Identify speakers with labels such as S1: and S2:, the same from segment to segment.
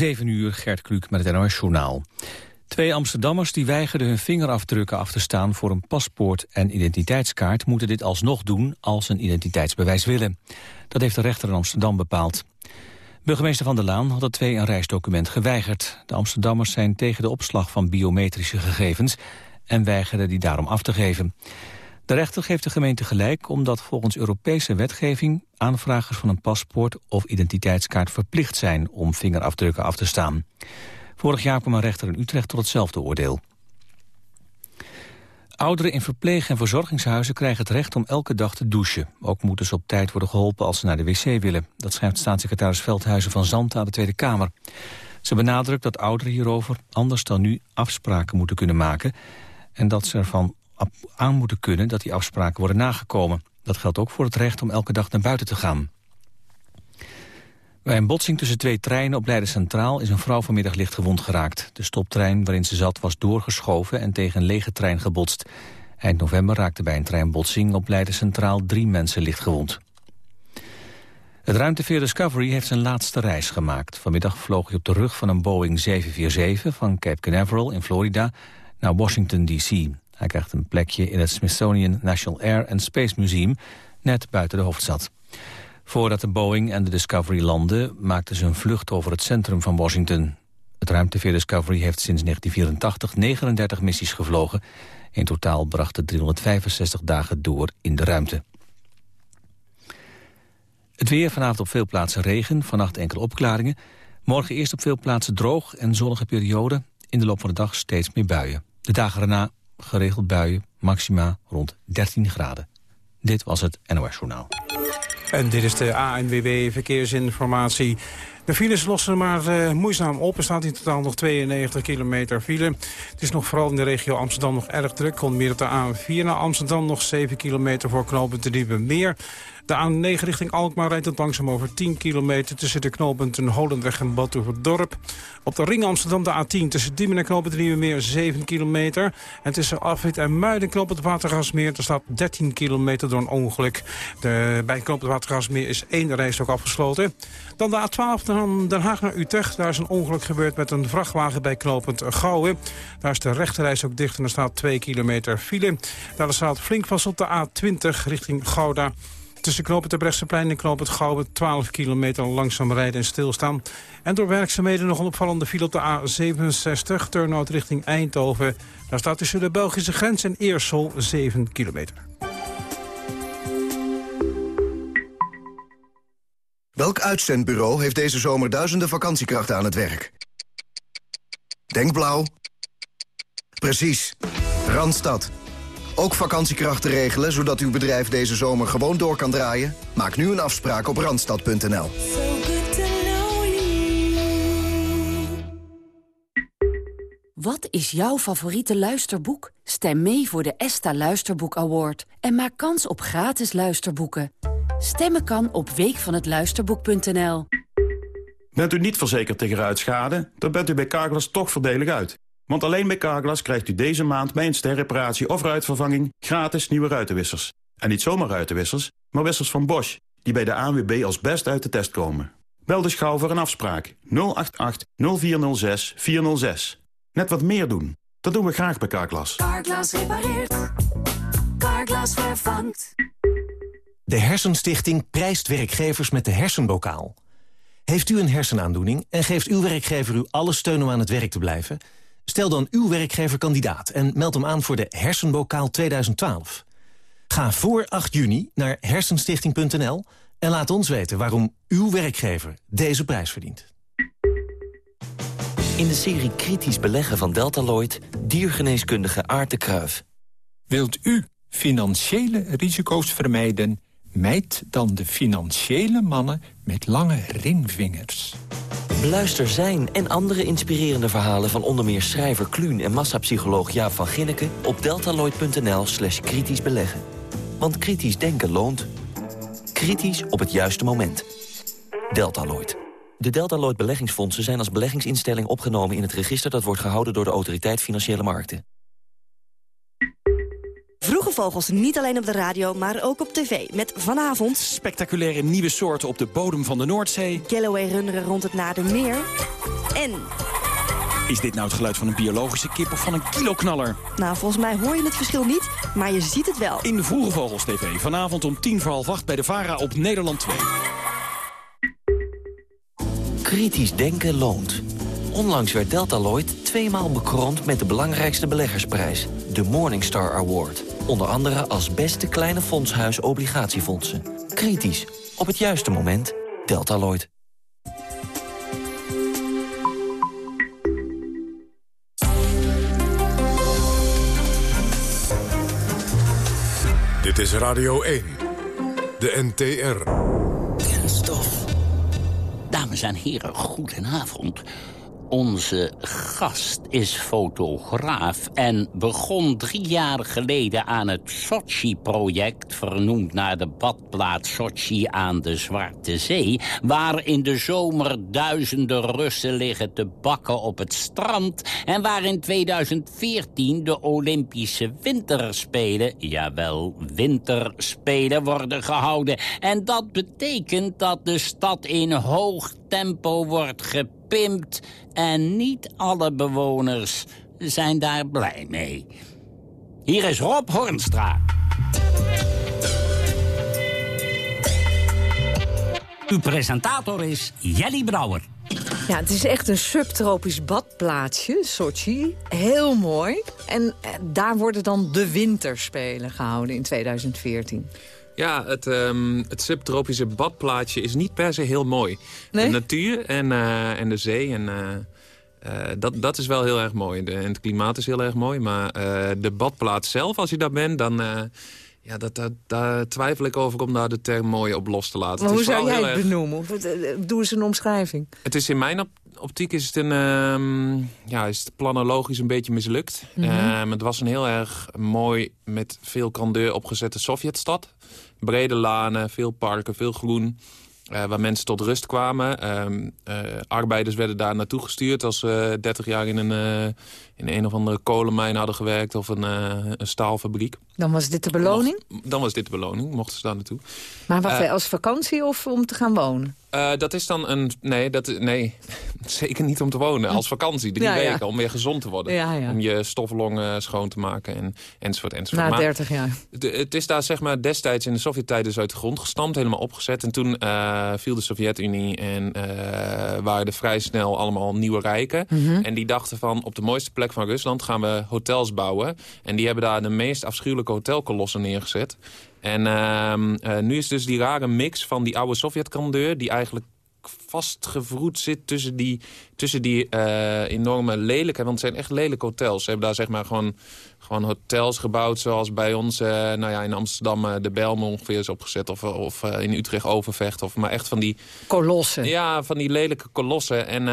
S1: 7 uur, Gert Kluk met het NOS Journaal. Twee Amsterdammers die weigerden hun vingerafdrukken af te staan... voor een paspoort en identiteitskaart moeten dit alsnog doen... als een identiteitsbewijs willen. Dat heeft de rechter in Amsterdam bepaald. Burgemeester Van der Laan had de twee een reisdocument geweigerd. De Amsterdammers zijn tegen de opslag van biometrische gegevens... en weigerden die daarom af te geven. De rechter geeft de gemeente gelijk omdat volgens Europese wetgeving... aanvragers van een paspoort of identiteitskaart verplicht zijn... om vingerafdrukken af te staan. Vorig jaar kwam een rechter in Utrecht tot hetzelfde oordeel. Ouderen in verpleeg- en verzorgingshuizen krijgen het recht om elke dag te douchen. Ook moeten ze op tijd worden geholpen als ze naar de wc willen. Dat schrijft staatssecretaris Veldhuizen van Zandt aan de Tweede Kamer. Ze benadrukt dat ouderen hierover anders dan nu afspraken moeten kunnen maken... en dat ze ervan aan moeten kunnen dat die afspraken worden nagekomen. Dat geldt ook voor het recht om elke dag naar buiten te gaan. Bij een botsing tussen twee treinen op Leiden Centraal is een vrouw vanmiddag licht gewond geraakt. De stoptrein waarin ze zat was doorgeschoven en tegen een lege trein gebotst. Eind november raakte bij een treinbotsing op Leiden Centraal drie mensen licht gewond. Het ruimteveer Discovery heeft zijn laatste reis gemaakt. Vanmiddag vloog hij op de rug van een Boeing 747 van Cape Canaveral in Florida naar Washington D.C. Hij krijgt een plekje in het Smithsonian National Air and Space Museum, net buiten de hoofdstad. Voordat de Boeing en de Discovery landden, maakten ze een vlucht over het centrum van Washington. Het ruimteveer Discovery heeft sinds 1984 39 missies gevlogen. In totaal bracht het 365 dagen door in de ruimte. Het weer vanavond op veel plaatsen regen, vannacht enkele opklaringen. Morgen eerst op veel plaatsen droog en zonnige periode. In de loop van de dag steeds meer buien. De dagen erna geregeld buien, maxima rond 13 graden. Dit was het NOS Journaal.
S2: En dit is de ANWB Verkeersinformatie. De files lossen maar uh, moeizaam op. Er staat in totaal nog 92 kilometer file. Het is nog vooral in de regio Amsterdam nog erg druk. Komt meer op de A4 naar Amsterdam. Nog 7 kilometer voor knooppunt de Diepe Meer. De A9 richting Alkmaar rijdt het langzaam over 10 kilometer... tussen de knooppunten Holendweg en Badhoevedorp. Op de ring Amsterdam de A10 tussen Diemen en knooppunt Meer 7 kilometer. En tussen Afwit en Muiden knooppunt Watergasmeer... er staat 13 kilometer door een ongeluk. De, bij knooppunt Watergasmeer is één reis ook afgesloten. Dan de A12 van Den Haag naar Utrecht. Daar is een ongeluk gebeurd met een vrachtwagen bij knooppunt Gouwen. Daar is de rechterreis ook dicht en er staat 2 kilometer file. Daar staat flink vast op de A20 richting Gouda. Tussen knooppunt Brechtseplein en knooppunt Gouwen 12 kilometer langzaam rijden en stilstaan. En door werkzaamheden nog een opvallende file op de A67, turnout richting Eindhoven. Daar staat tussen de Belgische grens en Eersel 7 kilometer.
S3: Welk uitzendbureau heeft deze zomer duizenden vakantiekrachten aan het werk? Denk blauw. Precies. Randstad. Ook vakantiekrachten regelen, zodat uw bedrijf deze zomer gewoon door kan draaien? Maak nu een afspraak op Randstad.nl.
S4: Wat is jouw favoriete luisterboek? Stem mee voor de ESTA Luisterboek Award en maak kans op gratis luisterboeken. Stemmen kan op weekvanhetluisterboek.nl.
S5: Bent u niet verzekerd tegen ruitschade? Dan bent u bij Carglass toch voordelig uit. Want alleen bij Carglass krijgt u deze maand bij een sterreparatie of ruitvervanging gratis nieuwe ruitenwissers. En niet zomaar ruitenwissers, maar wissers van Bosch, die bij de ANWB als best uit de test komen. Bel dus gauw voor een afspraak 088 0406 406. Net wat meer doen. Dat doen we graag bij Carglass.
S6: Carglass repareert. Carglass vervangt.
S7: De Hersenstichting prijst werkgevers met de hersenbokaal. Heeft u een hersenaandoening en geeft uw werkgever u alle steun om aan het werk te blijven... Stel dan uw werkgever kandidaat en meld hem aan voor de Hersenbokaal 2012. Ga voor 8 juni naar hersenstichting.nl en laat ons weten waarom uw werkgever deze prijs verdient.
S8: In de serie Kritisch Beleggen van Deltaloid, diergeneeskundige Aart de Kruif.
S9: Wilt u financiële risico's vermijden? Mijd dan de financiële mannen met lange ringvingers.
S8: Beluister zijn en andere inspirerende verhalen van onder meer schrijver Kluun en massapsycholoog Jaap van Ginneke op deltaloid.nl slash kritisch beleggen. Want kritisch denken loont. Kritisch op het juiste moment. Deltaloid. De Deltaloid beleggingsfondsen zijn als beleggingsinstelling opgenomen in het register dat wordt gehouden door de Autoriteit Financiële Markten.
S10: Vogels niet alleen op de radio, maar ook op tv. Met vanavond...
S11: Spectaculaire nieuwe soorten op de bodem van de Noordzee.
S10: Galloway runderen rond het Nadermeer. En...
S11: Is dit nou het geluid van een biologische kip of van een kiloknaller?
S10: Nou, volgens mij hoor je het verschil niet, maar je ziet het wel.
S11: In de Vroege Vogels TV. Vanavond om tien voor half acht bij de VARA op Nederland 2.
S8: Kritisch denken loont. Onlangs werd Deltaloid tweemaal bekroond met de belangrijkste beleggersprijs, de Morningstar Award. Onder andere als beste kleine fondshuis obligatiefondsen. Kritisch, op het juiste moment, Deltaloid.
S12: Dit is Radio 1, de NTR.
S13: Kenstof. Dames en heren, goedenavond. Onze gast is fotograaf en begon drie jaar geleden aan het Sochi-project... vernoemd naar de badplaats Sochi aan de Zwarte Zee... waar in de zomer duizenden Russen liggen te bakken op het strand... en waar in 2014 de Olympische Winterspelen... jawel, winterspelen worden gehouden. En dat betekent dat de stad in hoog tempo wordt gepimpt... en niet alle bewoners zijn daar blij mee. Hier is Rob Hornstra. Uw presentator is Jelly Brouwer.
S14: Ja, het is echt een subtropisch badplaatsje, Sochi. Heel mooi. En eh, daar worden dan de winterspelen gehouden in 2014.
S15: Ja, het, um, het subtropische badplaatsje is niet per se heel mooi.
S14: Nee?
S15: De natuur en, uh, en de zee en... Uh, uh, dat, dat is wel heel erg mooi. De, en het klimaat is heel erg mooi. Maar de badplaats zelf, als je daar bent, dan... ja, dat, dat, daar twijfel ik over om daar de term mooi op los te laten.
S14: Maar hoe
S15: is
S14: zou jij het
S15: erg...
S14: benoemen? Doe eens een omschrijving.
S15: Het is in mijn op optiek is het, een, uh, ja, is het planologisch een beetje mislukt. Mm -hmm. het was een heel erg mooi, met veel grandeur opgezette Sovjetstad. Brede lanen, veel parken, veel groen. Uh, waar mensen tot rust kwamen. Uh, uh, arbeiders werden daar naartoe gestuurd als ze 30 jaar in een, in een of andere kolenmijn hadden gewerkt of een, een staalfabriek.
S14: Dan was dit de beloning?
S15: Mocht, dan was dit de beloning, mochten ze daar naartoe.
S14: Maar wat, als vakantie of om te gaan wonen?
S15: Uh, dat is dan een... Nee, dat, nee, zeker niet om te wonen. Als vakantie, drie
S14: Ja, ja.
S15: weken, om weer gezond te worden.
S14: Ja.
S15: Om je stoflongen schoon te maken en, enzovoort, enzovoort.
S14: Na
S15: Maar
S14: 30 jaar.
S15: het is daar zeg maar destijds in de Sovjet-tijd dus uit de grond gestampt. Helemaal opgezet. En toen eh, viel de Sovjet-Unie en eh, waren er vrij snel allemaal nieuwe rijken.
S14: Mhm.
S15: En die dachten van op de mooiste plek van Rusland gaan we hotels bouwen. En die hebben daar de meest afschuwelijke hotelkolossen neergezet. En ehm, eh, nu is dus die rare mix van die oude Sovjet-grandeur... die eigenlijk vastgevroed zit tussen die, tussen die eh, enorme lelijke... want het zijn echt lelijke hotels. Ze hebben daar zeg maar gewoon, gewoon hotels gebouwd... zoals bij ons eh, nou ja, in Amsterdam eh, de Belm ongeveer is opgezet... of, of eh, in Utrecht Overvecht. Of, maar echt van die...
S14: Kolossen.
S15: Ja, van die lelijke kolossen. En,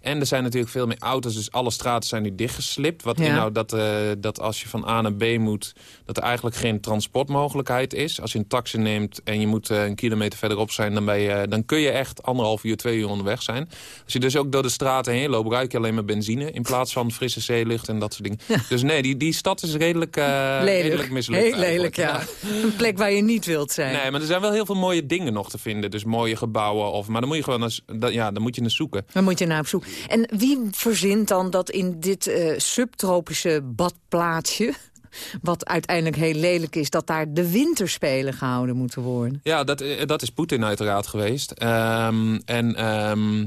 S15: en er zijn natuurlijk veel meer auto's, dus alle straten zijn nu dichtgeslipt. Wat
S14: Ja.
S15: inhoudt dat, dat als je van A naar B moet... dat er eigenlijk geen transportmogelijkheid is. Als je een taxi neemt en je moet een kilometer verderop zijn... Dan, ben je, dan kun je echt anderhalf uur, twee uur onderweg zijn. Als je dus ook door de straten heen loopt... ruik je alleen maar benzine in plaats van frisse zeelucht en dat soort dingen. Dus nee, die, die stad is redelijk, redelijk
S14: lelijk.
S15: mislukt.
S14: Heel lelijk, ja. Een plek waar je niet wilt zijn.
S15: Nee, maar er zijn wel heel veel mooie dingen nog te vinden. Dus mooie gebouwen. Of, maar dan moet je gewoon eens, dat, ja, dan moet je eens zoeken.
S14: Dan moet je naar op zoek. En wie verzint dan dat in dit eh, subtropische badplaatsje... wat uiteindelijk heel lelijk is... dat daar de winterspelen gehouden moeten worden?
S15: Ja, dat, eh, dat is Poetin uiteraard geweest. Ehm, en ehm,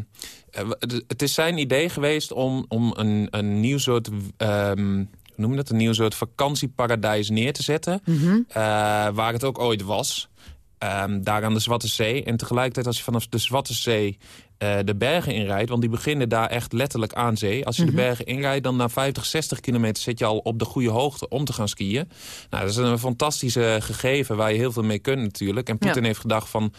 S15: eh, het is zijn idee geweest om, om een, een nieuw soort... ehm, noem dat? Een nieuw soort vakantieparadijs neer te zetten.
S14: Mhm.
S15: eh, waar het ook ooit was. Ehm, daar aan de Zwarte Zee. En tegelijkertijd als je vanaf de Zwarte Zee eh, de bergen inrijdt... want die beginnen daar echt letterlijk aan zee. Als je
S14: Mhm.
S15: de bergen inrijdt, dan na 50, 60 kilometer... zit je al op de goede hoogte om te gaan skiën. Nou, dat is een fantastische gegeven waar je heel veel mee kunt natuurlijk. En Poetin
S14: Ja.
S15: heeft gedacht van...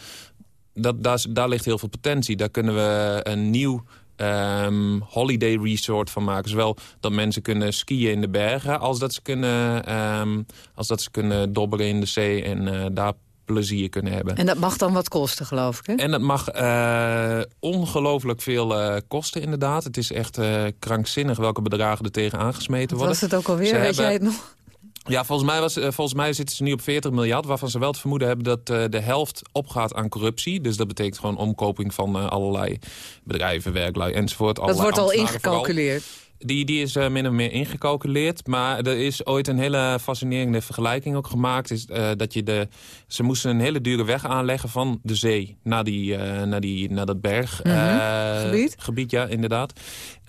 S15: Dat, daar ligt heel veel potentie. Daar kunnen we een nieuw ehm, holiday resort van maken. Zowel dat mensen kunnen skiën in de bergen... als dat ze kunnen, ehm, als dat ze kunnen dobberen in de zee en eh, daar plezier kunnen hebben.
S14: En dat mag dan wat kosten, geloof ik, hè?
S15: En dat mag eh, ongelooflijk veel eh, kosten, inderdaad. Het is echt krankzinnig welke bedragen er tegen aangesmeten worden.
S14: was het ook alweer?
S15: Ze
S14: Weet
S15: hebben-
S14: jij het nog?
S15: Ja, volgens mij, was, eh, volgens mij zitten ze nu op 40 miljard... waarvan ze wel het vermoeden hebben dat eh, de helft opgaat aan corruptie. Dus dat betekent gewoon omkoping van eh, allerlei bedrijven, werklui enzovoort.
S14: Dat wordt al ingecalculeerd.
S15: Die, die is uh, min of meer ingecalculeerd. Maar er is ooit een hele fascinerende vergelijking ook gemaakt. Is, uh, dat je de, ze moesten een hele dure weg aanleggen van de zee naar, die, uh, naar, die, naar dat berggebied.
S14: Mhm. gebied?
S15: ja, inderdaad.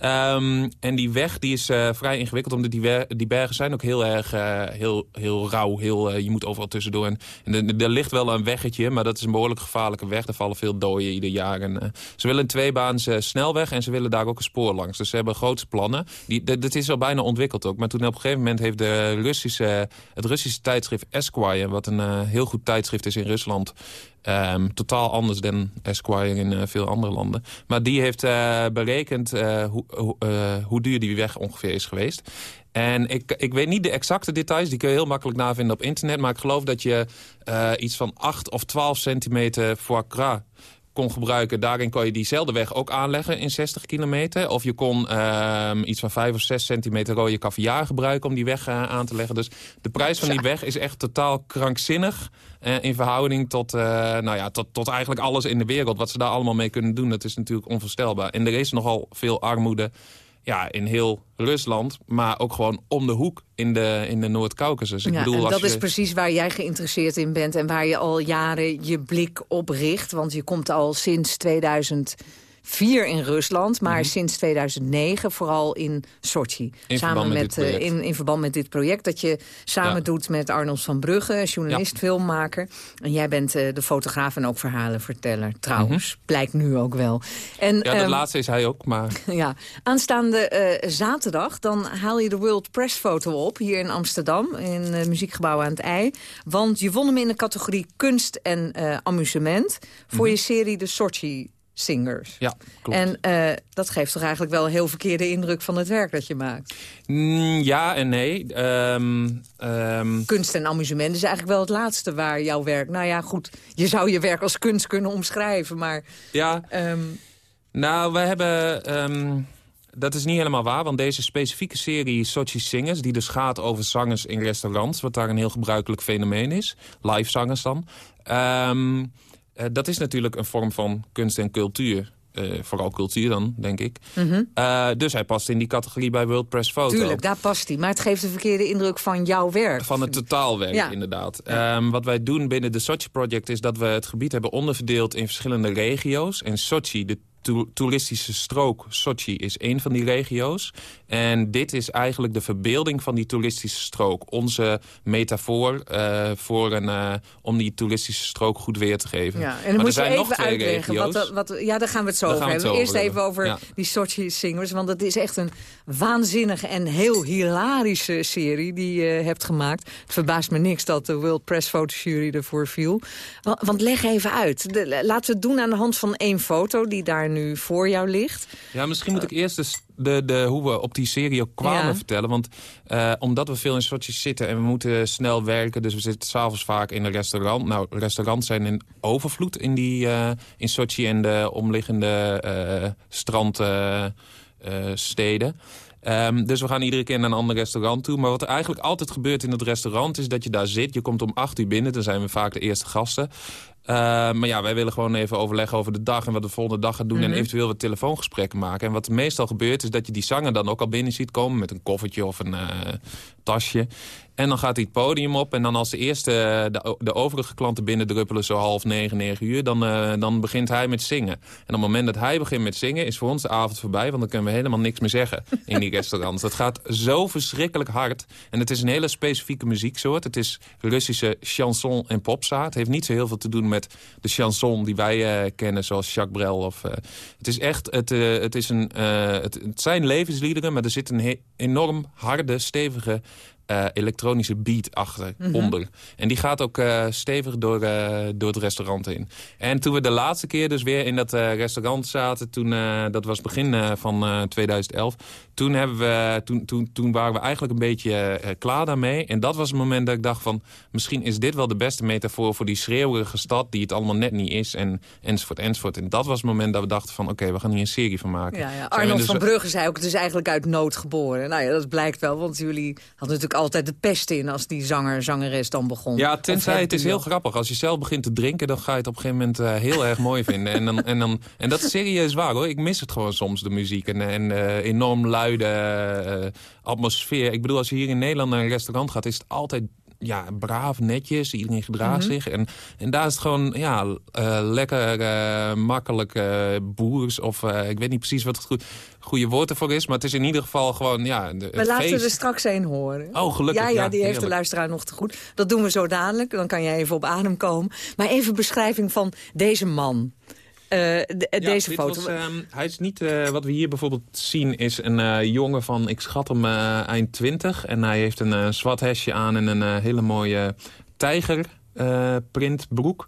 S15: Um, en die weg die is vrij ingewikkeld. Omdat die, die bergen zijn ook heel erg heel, heel rauw. Heel, je moet overal tussendoor. En, en er ligt wel een weggetje. Maar dat is een behoorlijk gevaarlijke weg. Er vallen veel doden ieder jaar. En, ze willen een tweebaanse snelweg. En ze willen daar ook een spoor langs. Dus ze hebben grootste plannen. Die, dat is al bijna ontwikkeld ook. Maar toen op een gegeven moment heeft de Russische, het Russische tijdschrift Esquire... wat een uh, heel goed tijdschrift is in Rusland... Um, totaal anders dan Esquire in uh, veel andere landen. Maar die heeft uh, berekend hoe, hoe duur die weg ongeveer is geweest. En ik, ik weet niet de exacte details, die kun je heel makkelijk navinden op internet. Maar ik geloof dat je iets van 8 of 12 centimeter foie gras kon gebruiken. Daarin kon je diezelfde weg ook aanleggen in 60 kilometer. Of je kon uh, iets van 5 of 6 centimeter rode caviar gebruiken om die weg uh, aan te leggen. Dus de prijs van die weg is echt totaal krankzinnig. Uh, in verhouding tot, uh, nou ja, tot, tot eigenlijk alles in de wereld. Wat ze daar allemaal mee kunnen doen, dat is natuurlijk onvoorstelbaar. En er is nogal veel armoede ja, in heel Rusland, maar ook gewoon om de hoek in de, in de Noord-Caucasus.
S14: Ja, bedoel, en dat is precies waar jij geïnteresseerd in bent... en waar je al jaren je blik op richt. Want je komt al sinds 2000 vier in Rusland, maar
S15: Mhm.
S14: sinds 2009 vooral in Sochi.
S15: In
S14: samen
S15: verband met
S14: met,
S15: dit project.
S14: eh, in, in verband met dit project dat je samen
S15: Ja.
S14: doet met Arnold van Brugge, journalist,
S15: Ja.
S14: filmmaker. En jij bent eh, de fotograaf en ook verhalenverteller, trouwens. Blijkt nu ook wel. En,
S15: Mhm. Ja, dat
S14: ehm,
S15: laatste is hij ook, maar...
S14: ja, aanstaande eh, zaterdag dan haal je de World Press Foto op hier in Amsterdam, in het muziekgebouw aan het IJ. Want je won hem in de categorie kunst en amusement voor je serie De Sochi Singers.
S15: Ja, klopt.
S14: En eh, dat geeft toch eigenlijk wel een heel verkeerde indruk van het werk dat je maakt.
S15: Mm, ja en nee. Ehm, ehm,
S14: Kunst en amusement is eigenlijk wel het laatste waar jouw werk... Nou ja, goed, je zou je werk als kunst kunnen omschrijven, maar...
S15: ja,
S14: ehm,
S15: nou, we hebben... dat is niet helemaal waar, want deze specifieke serie Sochi Singers... die dus gaat over zangers in restaurants... wat daar een heel gebruikelijk fenomeen is. Live zangers dan. Eh, dat is natuurlijk een vorm van kunst en cultuur. Eh, vooral cultuur dan, denk ik. Eh, dus hij past in die categorie bij World Press Photo.
S14: Tuurlijk, daar past hij. Maar het geeft een verkeerde indruk van jouw werk.
S15: Van het totaalwerk,
S14: Ja.
S15: inderdaad. Ehm, wat wij doen binnen de Sochi Project is dat we het gebied hebben onderverdeeld in verschillende regio's. En Sochi, de to- toeristische strook Sochi, is één van die regio's. En dit is eigenlijk de verbeelding van die toeristische strook. Onze metafoor eh, voor een, eh, om die toeristische strook goed weer te geven.
S14: Ja, en
S15: Maar
S14: dan
S15: er
S14: moet je
S15: zijn nog twee.
S14: Wat,
S15: regio's.
S14: wat, ja, daar gaan we het zo
S15: Daar
S14: over hebben. Eerst
S15: over
S14: even over.
S15: Ja.
S14: die Sochi Singers. Want het is echt een waanzinnige en heel hilarische serie die je hebt gemaakt. Het verbaast me niks dat de World Press Photo Jury ervoor viel. Wa- Want leg even uit. De- laten we het doen aan de hand van één foto die daar nu voor jou ligt.
S15: Ja, misschien moet ik eerst de, de, de, hoe we op die serie ook kwamen
S14: Ja.
S15: vertellen. Want eh, omdat we veel in Sochi zitten en we moeten snel werken... dus we zitten s'avonds vaak in een restaurant. Nou, restaurants zijn in overvloed in, die, eh, in Sochi en de omliggende eh strandsteden. Ehm, dus we gaan iedere keer naar een ander restaurant toe. Maar wat er eigenlijk altijd gebeurt in het restaurant... is dat je daar zit, je komt om acht uur binnen. Dan zijn we vaak de eerste gasten. Eh, maar ja, wij willen gewoon even overleggen over de dag... en wat we de volgende dag gaan doen...
S14: Mhm.
S15: en eventueel wat telefoongesprekken maken. En wat meestal gebeurt, is dat je die zanger dan ook al binnen ziet komen... met een koffertje of een eh, tasje. En dan gaat hij het podium op. En dan als de eerste, eh, de, de overige klanten binnendruppelen... zo half negen, negen uur, dan, eh, dan begint hij met zingen. En op het moment dat hij begint met zingen... is voor ons de avond voorbij, want dan kunnen we helemaal niks meer zeggen... in die restaurants. Dat gaat zo verschrikkelijk hard. En het is een hele specifieke muzieksoort. Het is Russische chanson en popsa. Het heeft niet zo heel veel te doen met de chanson die wij eh, kennen... zoals Jacques Brel. Of, eh, het, is echt, het, eh, het, is een, eh, het, het zijn levensliederen, maar er zit een enorm harde, stevige... eh, elektronische beat achter,
S16: Mhm.
S15: onder. En die gaat ook eh, stevig door, eh, door het restaurant heen. En toen we de laatste keer dus weer in dat restaurant zaten... Toen, dat was begin van eh, 2011... Toen, hebben we, toen, toen, toen waren we eigenlijk een beetje eh, klaar daarmee. En dat was het moment dat ik dacht van... misschien is dit wel de beste metafoor voor die schreeuwerige stad... die het allemaal net niet is, en, enzovoort, enzovoort. En dat was het moment dat we dachten van... oké, we gaan hier een serie van maken.
S14: Ja, Arnold
S15: dus-
S14: van Brugge zei ook, het is eigenlijk uit nood geboren. Nou ja, dat blijkt wel, want jullie hadden natuurlijk altijd de pest in... als die zanger, zangeres dan begon.
S15: Ja, tenzij het is heel grappig. Als je zelf begint te drinken, dan ga je het op een gegeven moment uh, heel erg mooi vinden. En, dan, en, dan, en dat is serieus waar hoor. Ik mis het gewoon soms, de muziek. En, en uh, enorm luide uh, atmosfeer. Ik bedoel, als je hier in Nederland naar een restaurant gaat... is het altijd ja, braaf, netjes. Iedereen gedraagt
S14: Mhm.
S15: zich. En, en daar is het gewoon ja, uh, lekker uh, makkelijk uh, boers. Of ik weet niet precies wat het go goede woord ervoor is. Maar het is in ieder geval gewoon... Ja, de,
S14: We laten er straks een horen.
S15: Oh, gelukkig.
S14: Ja, ja,
S15: ja
S14: die heeft
S15: heerlijk.
S14: de luisteraar nog te goed. Dat doen we zo dadelijk. Dan kan jij even op adem komen. Maar even beschrijving van deze man. De,
S15: ja,
S14: deze foto.
S15: Was, uh, hij is niet, uh, wat we hier bijvoorbeeld zien, is een uh, jongen van, ik schat hem eind 20. En hij heeft een zwart hesje aan en een hele mooie tijgerprintbroek.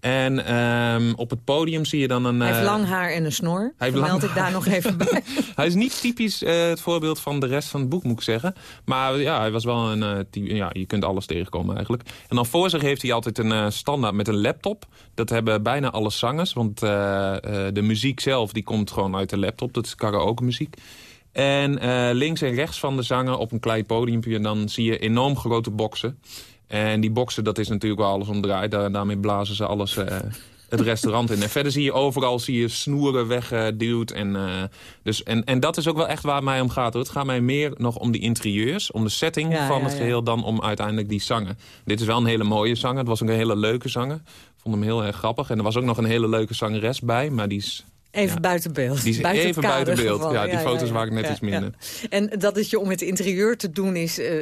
S15: En um, op het podium zie je dan een...
S14: Hij heeft lang haar en een snor.
S15: Hij
S14: meld ik daar nog even bij.
S15: hij is niet typisch uh, het voorbeeld van de rest van het boek, moet ik zeggen. Maar ja, hij was wel een... Uh, type, ja, je kunt alles tegenkomen eigenlijk. En dan voor zich heeft hij altijd een uh, standaard met een laptop. Dat hebben bijna alle zangers. Want de muziek zelf die komt gewoon uit de laptop. Dat is karaoke muziek. En links en rechts van de zanger op een klein podiumpje... en dan zie je enorm grote boksen. En die boksen, dat is natuurlijk waar alles om draait. Daar, daarmee blazen ze alles uh, het restaurant in. En verder zie je overal zie je snoeren weggeduwd. En, uh, dus, en, en dat is ook wel echt waar het mij om gaat. Hoor. Het gaat mij meer nog om die interieurs, om de setting
S14: Ja,
S15: van
S14: ja,
S15: het
S14: ja.
S15: geheel... dan om uiteindelijk die zangen. Dit is wel een hele mooie zanger. Het was ook een hele leuke zanger. Ik vond hem heel erg grappig. En er was ook nog een hele leuke zangeres bij, maar die is...
S14: Even
S15: Ja.
S14: buiten beeld.
S15: Die
S14: buiten
S15: even buiten beeld. Ja, die foto's waren net
S14: Ja,
S15: iets minder.
S14: ja. En dat het je om het interieur te doen is... eh,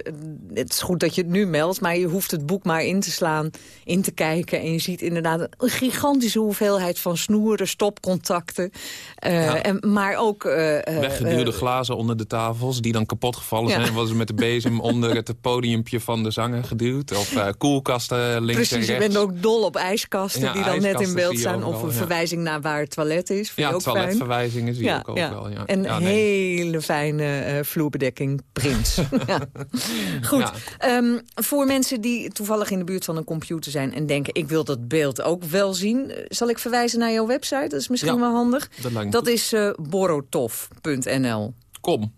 S14: het is goed dat je het nu meldt, maar je hoeft het boek maar in te slaan, in te kijken. En je ziet inderdaad een gigantische hoeveelheid van snoeren, stopcontacten. eh,
S15: Ja.
S14: en, maar ook... eh,
S15: Weggeduwde glazen onder de tafels die dan kapot gevallen
S14: Ja.
S15: zijn. Was met de bezem onder het podiumpje van de zanger geduwd. Of koelkasten links
S14: Precies,
S15: en
S14: je
S15: rechts.
S14: bent ook dol op ijskasten
S15: Ja,
S14: die dan net in beeld
S15: je
S14: staan. Of een
S15: ja.
S14: verwijzing naar waar het toilet is.
S15: Ja,
S14: ook fijn?
S15: toiletverwijzingen zie je ook overal. Ja.
S14: En
S15: nee.
S14: hele fijne eh, vloerbedekking Prins. ja. Goed. Ehm, voor mensen die toevallig in de buurt van een computer zijn... en denken, ik wil dat beeld ook wel zien... eh, zal ik verwijzen naar jouw website? Dat is misschien wel handig.
S15: dat
S14: Dat is eh borotov.nl.
S15: Kom.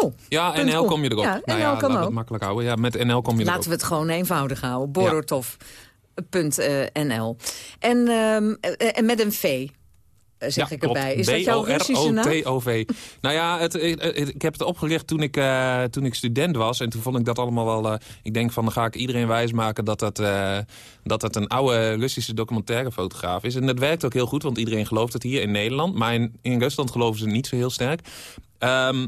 S14: Oh,
S15: Ja, NL
S14: com.
S15: kom je erop.
S14: Ja,
S15: nou
S14: NL
S15: ja,
S14: kan
S15: laten
S14: ook.
S15: het makkelijk houden. Ja, met NL kom je
S14: Laten
S15: erop.
S14: we het gewoon eenvoudig houden. Borotov.nl. En, ehm, eh, en met een V, zeg
S15: Ja,
S14: ik erbij.
S15: klopt.
S14: Is dat jouw Russische naam?
S15: B-O-R-O-T-O-V. nou ja, het, het- het- ik heb het opgericht toen ik, eh, toen ik student was. En toen vond ik dat allemaal wel... eh, ik denk van, dan ga ik iedereen wijsmaken dat dat, eh, dat het een oude Russische documentairefotograaf is. En dat werkt ook heel goed, want iedereen gelooft het hier in Nederland. Maar in, in Rusland geloven ze niet zo heel sterk. Ehm,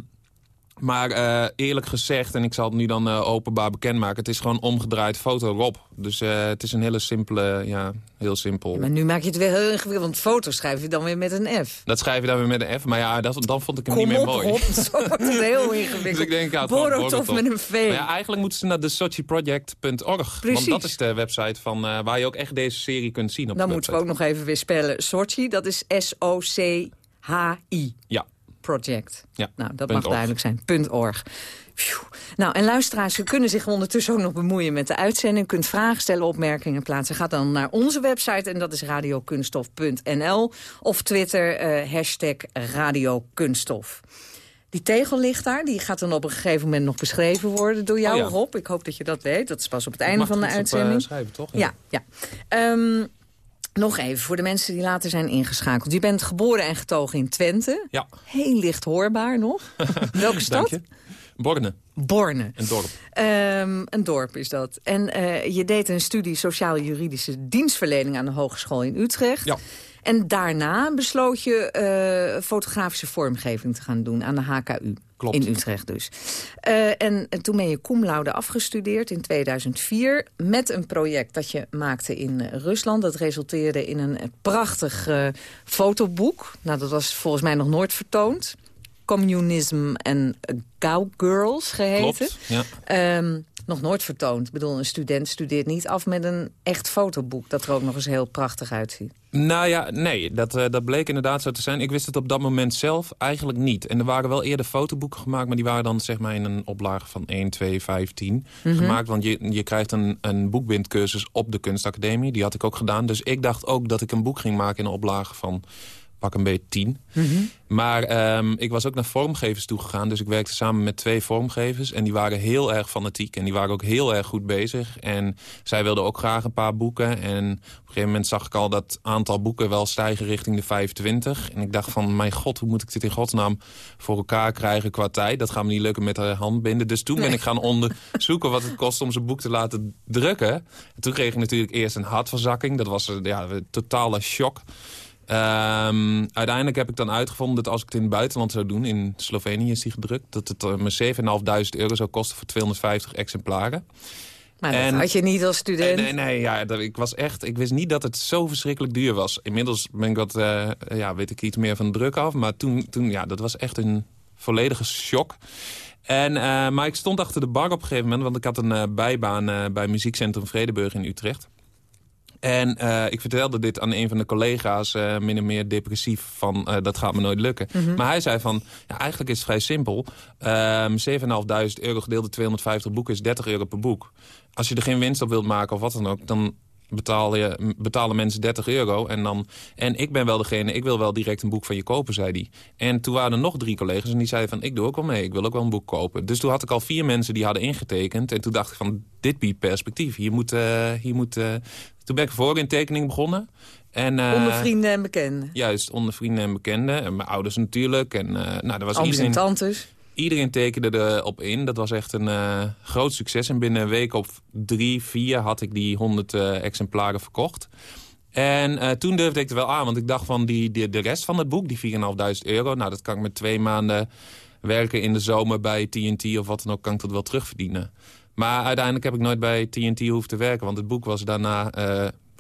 S15: maar eh, eerlijk gezegd, en ik zal het nu dan eh, openbaar bekendmaken... het is gewoon omgedraaid foto Rob. Dus eh, het is een hele simpele, ja, heel simpel...
S14: Maar nu maak je het weer heel ingewikkeld, want foto schrijf je dan weer met een F.
S15: Dat schrijf je dan weer met een F. Maar ja, dat, dan vond ik hem
S14: Kom
S15: niet meer
S14: op,
S15: mooi.
S14: Rob, zo wordt het heel ingewikkeld.
S15: Dus ik denk, ja,
S14: Borotov met een V.
S15: Maar ja, eigenlijk moeten ze naar de sochiproject.org. Want dat is de website van, waar je ook echt deze serie kunt zien. Op
S14: Dan moeten we ook nog even weer spellen. Sochi, dat is S-O-C-H-I.
S15: Ja.
S14: Project.
S15: Ja,
S14: Nou, dat mag
S15: org.
S14: duidelijk zijn. Punt .org. Phew. Nou, en luisteraars kunnen zich ondertussen ook nog bemoeien met de uitzending. Kunt vragen stellen, opmerkingen plaatsen. Ga dan naar onze website en dat is radiokunstof.nl. Of Twitter, eh, hashtag radiokunststof. Die tegel ligt daar, die gaat dan op een gegeven moment nog beschreven worden door jou,
S15: Oh ja.
S14: Rob. Ik hoop dat je dat weet. Dat is pas op het einde van de
S15: op, eh,
S14: uitzending.
S15: schrijven, toch?
S14: Ja, ja. Ehm, nog even voor de mensen die later zijn ingeschakeld. Je bent geboren en getogen in Twente.
S15: Ja.
S14: Heel licht hoorbaar nog. Welke stad?
S15: Borne,
S14: Borne.
S15: een dorp.
S14: Ehm, een dorp is dat. En eh, je deed een studie sociaal-juridische dienstverlening aan de Hogeschool in Utrecht.
S15: Ja.
S14: En daarna besloot je eh, fotografische vormgeving te gaan doen aan de HKU.
S15: Klopt.
S14: In Utrecht dus. Eh, en, en toen ben je cum laude afgestudeerd in 2004... met een project dat je maakte in eh, Rusland. Dat resulteerde in een eh, prachtig fotoboek. Nou, dat was volgens mij nog nooit vertoond. Communism en Cowgirls geheten.
S15: Klopt, ja.
S14: Ehm, nog nooit vertoond. Ik bedoel, een student studeert niet af met een echt fotoboek... dat er ook nog eens heel prachtig uitziet.
S15: Nou ja, nee, dat, eh, dat bleek inderdaad zo te zijn. Ik wist het op dat moment zelf eigenlijk niet. En er waren wel eerder fotoboeken gemaakt... maar die waren dan zeg maar in een oplage van 1, 2, 5, 10
S14: Mhm.
S15: gemaakt. Want je, je krijgt een, een boekbindcursus op de kunstacademie. Die had ik ook gedaan. Dus ik dacht ook dat ik een boek ging maken in een oplage van... pak een beetje tien. Maar ehm, ik was ook naar vormgevers toegegaan. Dus ik werkte samen met twee vormgevers. En die waren heel erg fanatiek. En die waren ook heel erg goed bezig. En zij wilden ook graag een paar boeken. En op een gegeven moment zag ik al dat aantal boeken wel stijgen richting de 25. En ik dacht van, mijn god, hoe moet ik dit in godsnaam voor elkaar krijgen qua tijd? Dat gaat me niet lukken met de handbinden. Dus toen ben ik gaan onderzoeken wat het kost om zo'n boek te laten drukken. En toen kreeg ik natuurlijk eerst een hartverzakking. Dat was ja, een totale shock. Um, uiteindelijk heb ik dan uitgevonden dat als ik het in het buitenland zou doen... in Slovenië is die gedrukt... dat het uh, me 7.500 euro zou kosten voor 250 exemplaren.
S14: Maar dat en, had je niet als student?
S15: Nee, nee, ja, dat, ik, was echt, ik wist niet dat het zo verschrikkelijk duur was. Inmiddels ben ik wat, uh, ja, weet ik iets meer van de druk af. Maar toen, toen ja, dat was echt een volledige shock. En, uh, maar ik stond achter de bar op een gegeven moment... want ik had een bijbaan bij Muziekcentrum Vredeburg in Utrecht. En uh, ik vertelde dit aan een van de collega's, uh, min of meer depressief, van uh, dat gaat me nooit lukken. Mm -hmm. Maar hij zei van, ja, eigenlijk is het vrij simpel. Um, 7.500 euro gedeeld door 250 boeken is 30 euro per boek. Als je er geen winst op wilt maken of wat dan ook, dan betaal je, betalen mensen 30 euro. En, dan, en ik ben wel degene, ik wil wel direct een boek van je kopen, zei hij. En toen waren er nog drie collega's en die zeiden van... ik doe ook wel mee, ik wil ook wel een boek kopen. Dus toen had ik al vier mensen die hadden ingetekend. En toen dacht ik van, dit biedt perspectief. Hier moet, uh, hier moet uh, toen ben ik voor in tekening begonnen. En, uh,
S14: onder vrienden en bekenden?
S15: Juist, onder vrienden en bekenden. En mijn ouders natuurlijk. En, uh, nou, er was
S14: Ooms en tantes?
S15: Iedereen tekende erop in. Dat was echt een uh, groot succes. En binnen een week of drie, vier had ik die honderd exemplaren verkocht. En toen durfde ik er wel aan. Want ik dacht van die, die, de rest van het boek, die 4.500 euro... nou, dat kan ik met twee maanden werken in de zomer bij TNT of wat dan ook... kan ik dat wel terugverdienen. Maar uiteindelijk heb ik nooit bij TNT hoeven te werken. Want het boek was daarna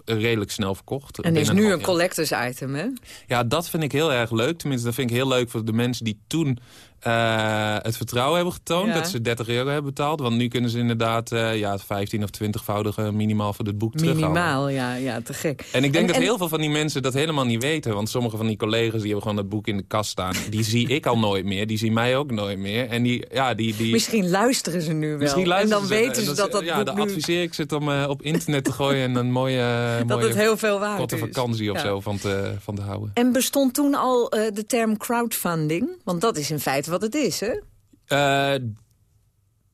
S15: redelijk snel verkocht.
S14: En is nu een collectors item, hè?
S15: Ja, dat vind ik heel erg leuk. Tenminste, dat vind ik heel leuk voor de mensen die toen uh, het vertrouwen hebben getoond. Ja. Dat ze 30 euro hebben betaald. Want nu kunnen ze inderdaad uh, ja, het 15 of 20voudige minimaal voor dit boek
S14: minimaal,
S15: terughalen.
S14: Minimaal, ja, ja, te gek.
S15: En ik denk en, dat en... heel veel van die mensen dat helemaal niet weten. Want sommige van die collega's die hebben gewoon dat boek in de kast staan. Die zie ik al nooit meer. Die zien mij ook nooit meer. En die, ja, die, die...
S14: Misschien luisteren ze nu wel. en dan
S15: ze,
S14: weten ze dat dat
S15: Ja,
S14: boek
S15: dan adviseer ik ze het om uh, op internet te gooien. en een mooie,
S14: dat
S15: mooie
S14: het heel veel waard
S15: korte
S14: is.
S15: vakantie of
S14: ja.
S15: zo van te, van te houden.
S14: En bestond toen al de term crowdfunding? Want dat is in feite wat het is, hè?
S15: Uh,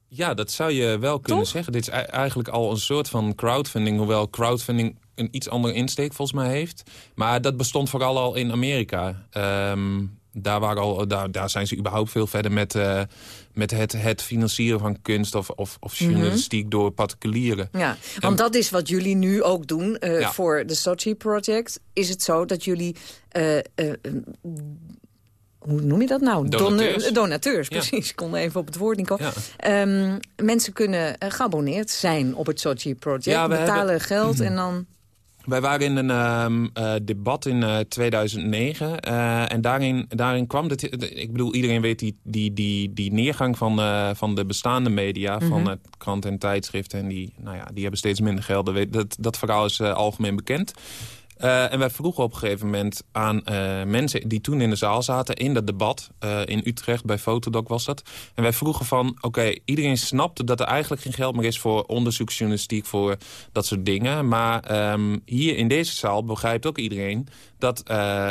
S15: ja, dat zou je wel kunnen zeggen. Dit is eigenlijk al een soort van crowdfunding. Hoewel crowdfunding een iets andere insteek volgens mij heeft. Maar dat bestond vooral al in Amerika. Um, daar, waren al, daar, daar zijn ze überhaupt veel verder met, uh, met het, het financieren van kunst of, of, of journalistiek mm -hmm. door particulieren.
S14: Ja, want dat is wat jullie nu ook doen uh, ja. voor de Sochi Project. Is het zo dat jullie... Uh, hoe noem je dat nou?
S15: Donateurs.
S14: Don donateurs, precies. Ja. Ik kon even op het woord niet komen. Ja. Um, mensen kunnen uh, geabonneerd zijn op het Sochi Project. Ja, betalen hebben... geld mm -hmm. en dan...
S15: Wij waren in een um, uh, debat in uh, 2009. Uh, en daarin, daarin kwam... Dit, ik bedoel, iedereen weet die, die, die, die neergang van, van de bestaande media... Mm -hmm. van kranten en tijdschriften. En die, nou ja, die hebben steeds minder geld. Dat, dat verhaal is algemeen bekend. Uh, en wij vroegen op een gegeven moment aan uh, mensen die toen in de zaal zaten... in dat debat, uh, in Utrecht, bij Fotodoc was dat. En wij vroegen van, oké, iedereen snapt dat er eigenlijk geen geld meer is... voor onderzoeksjournalistiek, voor dat soort dingen. Maar um, hier in deze zaal begrijpt ook iedereen... dat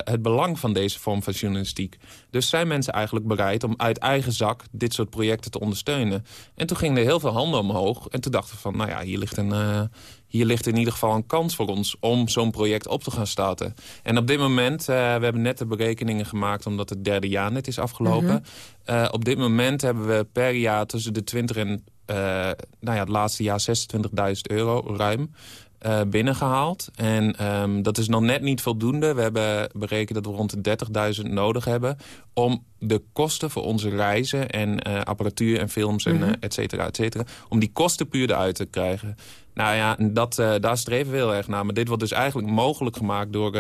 S15: het belang van deze vorm van journalistiek. Dus zijn mensen eigenlijk bereid om uit eigen zak... dit soort projecten te ondersteunen. En toen gingen er heel veel handen omhoog. En toen dachten we van, nou ja, hier ligt een hier ligt in ieder geval een kans voor ons om zo'n project op te gaan starten. En op dit moment, uh, we hebben net de berekeningen gemaakt omdat het derde jaar net is afgelopen. -hmm. uh, op dit moment hebben we per jaar tussen de 20 en uh, nou ja, het laatste jaar 26.000 euro ruim. Uh, binnengehaald. En um, dat is nog net niet voldoende. We hebben berekend dat we rond de 30.000 nodig hebben... om de kosten voor onze reizen en uh, apparatuur en films en mm -hmm. uh, et cetera, et cetera... om die kosten puur eruit te krijgen. Nou ja, dat, daar streven we heel erg naar. Maar dit wordt dus eigenlijk mogelijk gemaakt door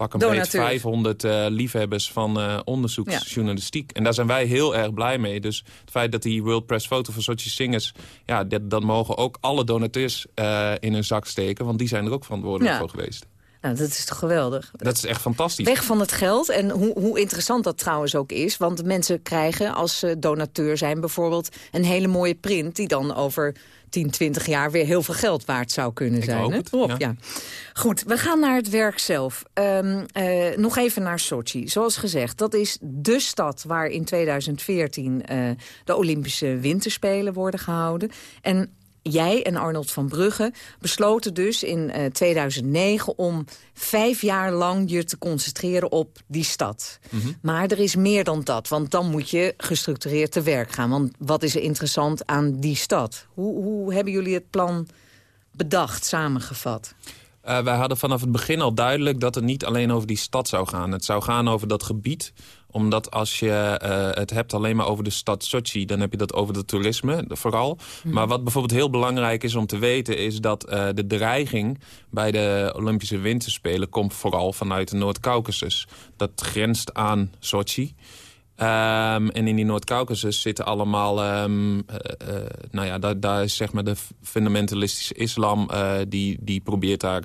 S15: pak een beetje 500 uh, liefhebbers van uh, onderzoeksjournalistiek. Ja. En daar zijn wij heel erg blij mee. Dus het feit dat die World Press Photo van Sochi Singers... ja, dat, dat mogen ook alle donateurs uh, in hun zak steken... want die zijn er ook verantwoordelijk ja. voor geweest.
S14: Nou, dat is toch geweldig.
S15: Dat is echt fantastisch.
S14: Weg van het geld. En hoe, hoe interessant dat trouwens ook is. Want mensen krijgen als ze donateur zijn bijvoorbeeld... een hele mooie print die dan over 10, 20 jaar weer heel veel geld waard zou kunnen zijn.
S15: het, ja.
S14: ja. Goed, we gaan naar het werk zelf. Ehm, eh, nog even naar Sochi. Zoals gezegd, dat is de stad waar in 2014 eh, de Olympische Winterspelen worden gehouden. En jij en Arnold van Brugge besloten dus in eh, 2009 om vijf jaar lang je te concentreren op die stad. Maar er is meer dan dat, want dan moet je gestructureerd te werk gaan. Want wat is er interessant aan die stad? Hoe, hoe hebben jullie het plan bedacht, samengevat?
S15: Eh, wij hadden vanaf het begin al duidelijk dat het niet alleen over die stad zou gaan. Het zou gaan over dat gebied. Omdat als je eh, het hebt alleen maar over de stad Sochi... dan heb je dat over het toerisme vooral. Maar wat bijvoorbeeld heel belangrijk is om te weten... is dat eh, de dreiging bij de Olympische Winterspelen... komt vooral vanuit de Noord-Caucasus. Dat grenst aan Sochi. Ehm, en in die Noord-Caucasus zitten allemaal... ehm, eh, nou ja, daar, daar is zeg maar de fundamentalistische islam... die, die probeert daar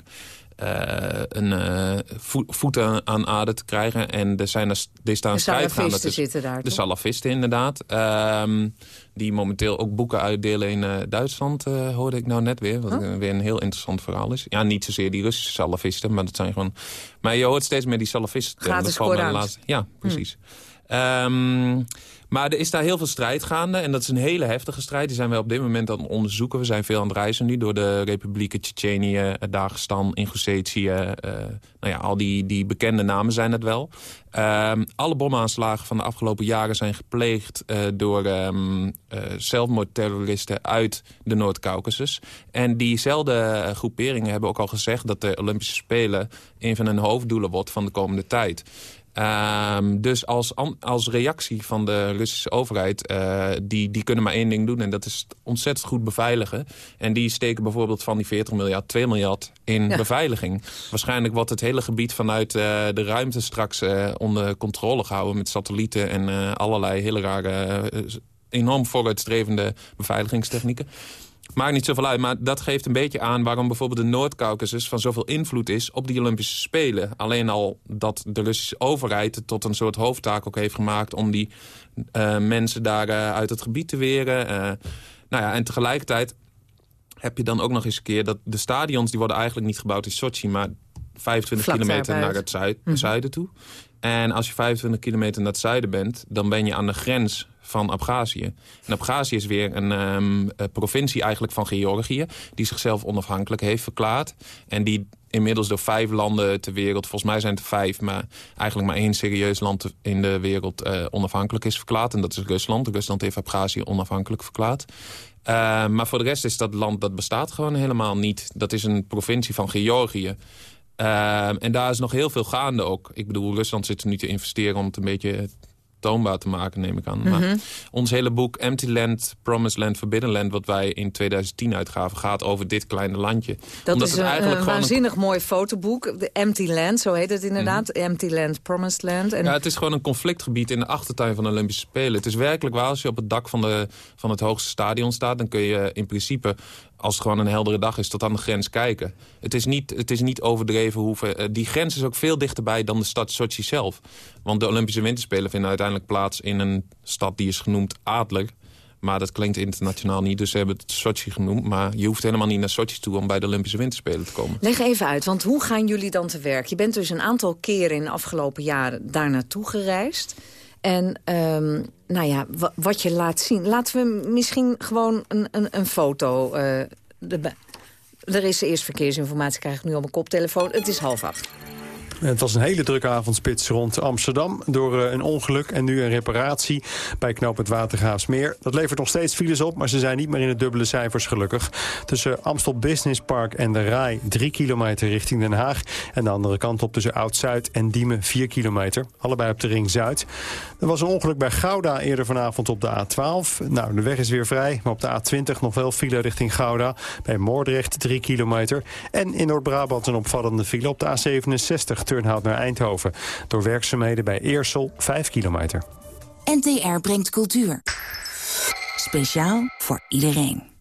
S15: een eh, vo- voeten aan aarde te krijgen. En er, zijn er, er staan
S14: De salafisten
S15: tussen-
S14: zitten daar,
S15: De
S14: toch?
S15: salafisten inderdaad. Ehm, die momenteel ook boeken uitdelen in eh, Duitsland, eh, hoorde ik nou net weer. Wat
S14: Oh.
S15: eh, weer een heel interessant verhaal is. Ja, niet zozeer die Russische salafisten, maar dat zijn gewoon... Maar je hoort steeds meer die salafisten.
S14: Gratis
S15: Dat valt mij de laatste- Ja, precies. Ehm, maar er is daar heel veel strijd gaande. En dat is een hele heftige strijd. Die zijn we op dit moment aan het onderzoeken. We zijn veel aan het reizen nu door de republieken Tsjetsjenië, eh, Dagestan, Ingusetië. eh nou ja, al die, die bekende namen zijn het wel. Ehm, alle bomaanslagen van de afgelopen jaren zijn gepleegd eh, door ehm, eh, zelfmoordterroristen uit de Noord-Caucasus. En diezelfde eh, groeperingen hebben ook al gezegd dat de Olympische Spelen een van hun hoofddoelen wordt van de komende tijd. Ehm, dus als, als reactie van de Russische overheid, eh, die, die kunnen maar één ding doen. En dat is ontzettend goed beveiligen. En die steken bijvoorbeeld van die 40 miljard, 2 miljard in
S14: Ja.
S15: beveiliging. Waarschijnlijk wordt het hele gebied vanuit eh, de ruimte straks eh, onder controle gehouden. Met satellieten en allerlei hele rare, enorm vooruitstrevende beveiligingstechnieken. Maakt niet zoveel uit, maar dat geeft een beetje aan... waarom bijvoorbeeld de Noord-Caucasus van zoveel invloed is op die Olympische Spelen. Alleen al dat de Russische overheid het tot een soort hoofdtaak ook heeft gemaakt... om die eh, mensen daar eh, uit het gebied te weren. Eh, nou ja, en tegelijkertijd heb je dan ook nog eens een keer... dat de stadions die worden eigenlijk niet gebouwd in Sochi... maar 25
S14: Vlak
S15: kilometer naar het zuid,
S14: Mhm.
S15: zuiden toe. En als je 25 kilometer naar het zuiden bent... dan ben je aan de grens van Abhazie. En is weer een ehm, eh, provincie eigenlijk van Georgië... die zichzelf onafhankelijk heeft verklaard. En die inmiddels door vijf landen ter wereld... volgens mij zijn het vijf, maar eigenlijk maar één serieus land in de wereld... eh, onafhankelijk is verklaard. En dat is Rusland. Rusland heeft Abhazie onafhankelijk verklaard. Eh, maar voor de rest is dat land, dat bestaat gewoon helemaal niet. Dat is een provincie van Georgië. Ehm, en daar is nog heel veel gaande ook. Ik bedoel, Rusland zit er nu te investeren om het een beetje toonbaar te maken, neem ik aan.
S14: Mhm.
S15: Maar ons hele boek Empty Land, Promised Land, Forbidden Land... wat wij in 2010 uitgaven, gaat over dit kleine landje.
S14: Dat
S15: Omdat
S14: is
S15: het eigenlijk
S14: een waanzinnig mooi fotoboek. De Empty Land, zo heet het inderdaad. Empty Land, Promised Land. En
S15: Ja, het is gewoon een conflictgebied in de achtertuin van de Olympische Spelen. Het is werkelijk waar, als je op het dak van, de, van het hoogste stadion staat... dan kun je in principe, als het gewoon een heldere dag is... tot aan de grens kijken. Het is niet, het is niet overdreven hoeveel... eh, die grens is ook veel dichterbij dan de stad Sochi zelf. Want de Olympische Winterspelen vinden uiteindelijk plaats... in een stad die is genoemd Adler... Maar dat klinkt internationaal niet, dus ze hebben het Sochi genoemd. Maar je hoeft helemaal niet naar Sochi toe om bij de Olympische Winterspelen te komen.
S14: Leg even uit, want hoe gaan jullie dan te werk? Je bent dus een aantal keren in de afgelopen jaren daar naartoe gereisd. En ehm, nou ja, wa- wat je laat zien. Laten we misschien gewoon een, een, een foto... eh, er is eerst verkeersinformatie, krijg ik nu op mijn koptelefoon. Het is half acht.
S16: Het was een hele drukke avondspits rond Amsterdam... door eh, een ongeluk en nu een reparatie bij knooppunt Watergraafsmeer. Dat levert nog steeds files op, maar ze zijn niet meer in de dubbele cijfers gelukkig. Tussen Amstel Business Park en de Rai 3 kilometer richting Den Haag... en de andere kant op tussen Oud-Zuid en Diemen 4 kilometer. Allebei op de Ring Zuid. Er was een ongeluk bij Gouda eerder vanavond op de A12. Nou, de weg is weer vrij, maar op de A20 nog wel file richting Gouda. Bij Moordrecht 3 kilometer. En in Noord-Brabant een opvallende file op de A67 Turnhout naar Eindhoven. Door werkzaamheden bij Eersel 5 kilometer.
S17: NTR brengt cultuur. Speciaal voor iedereen.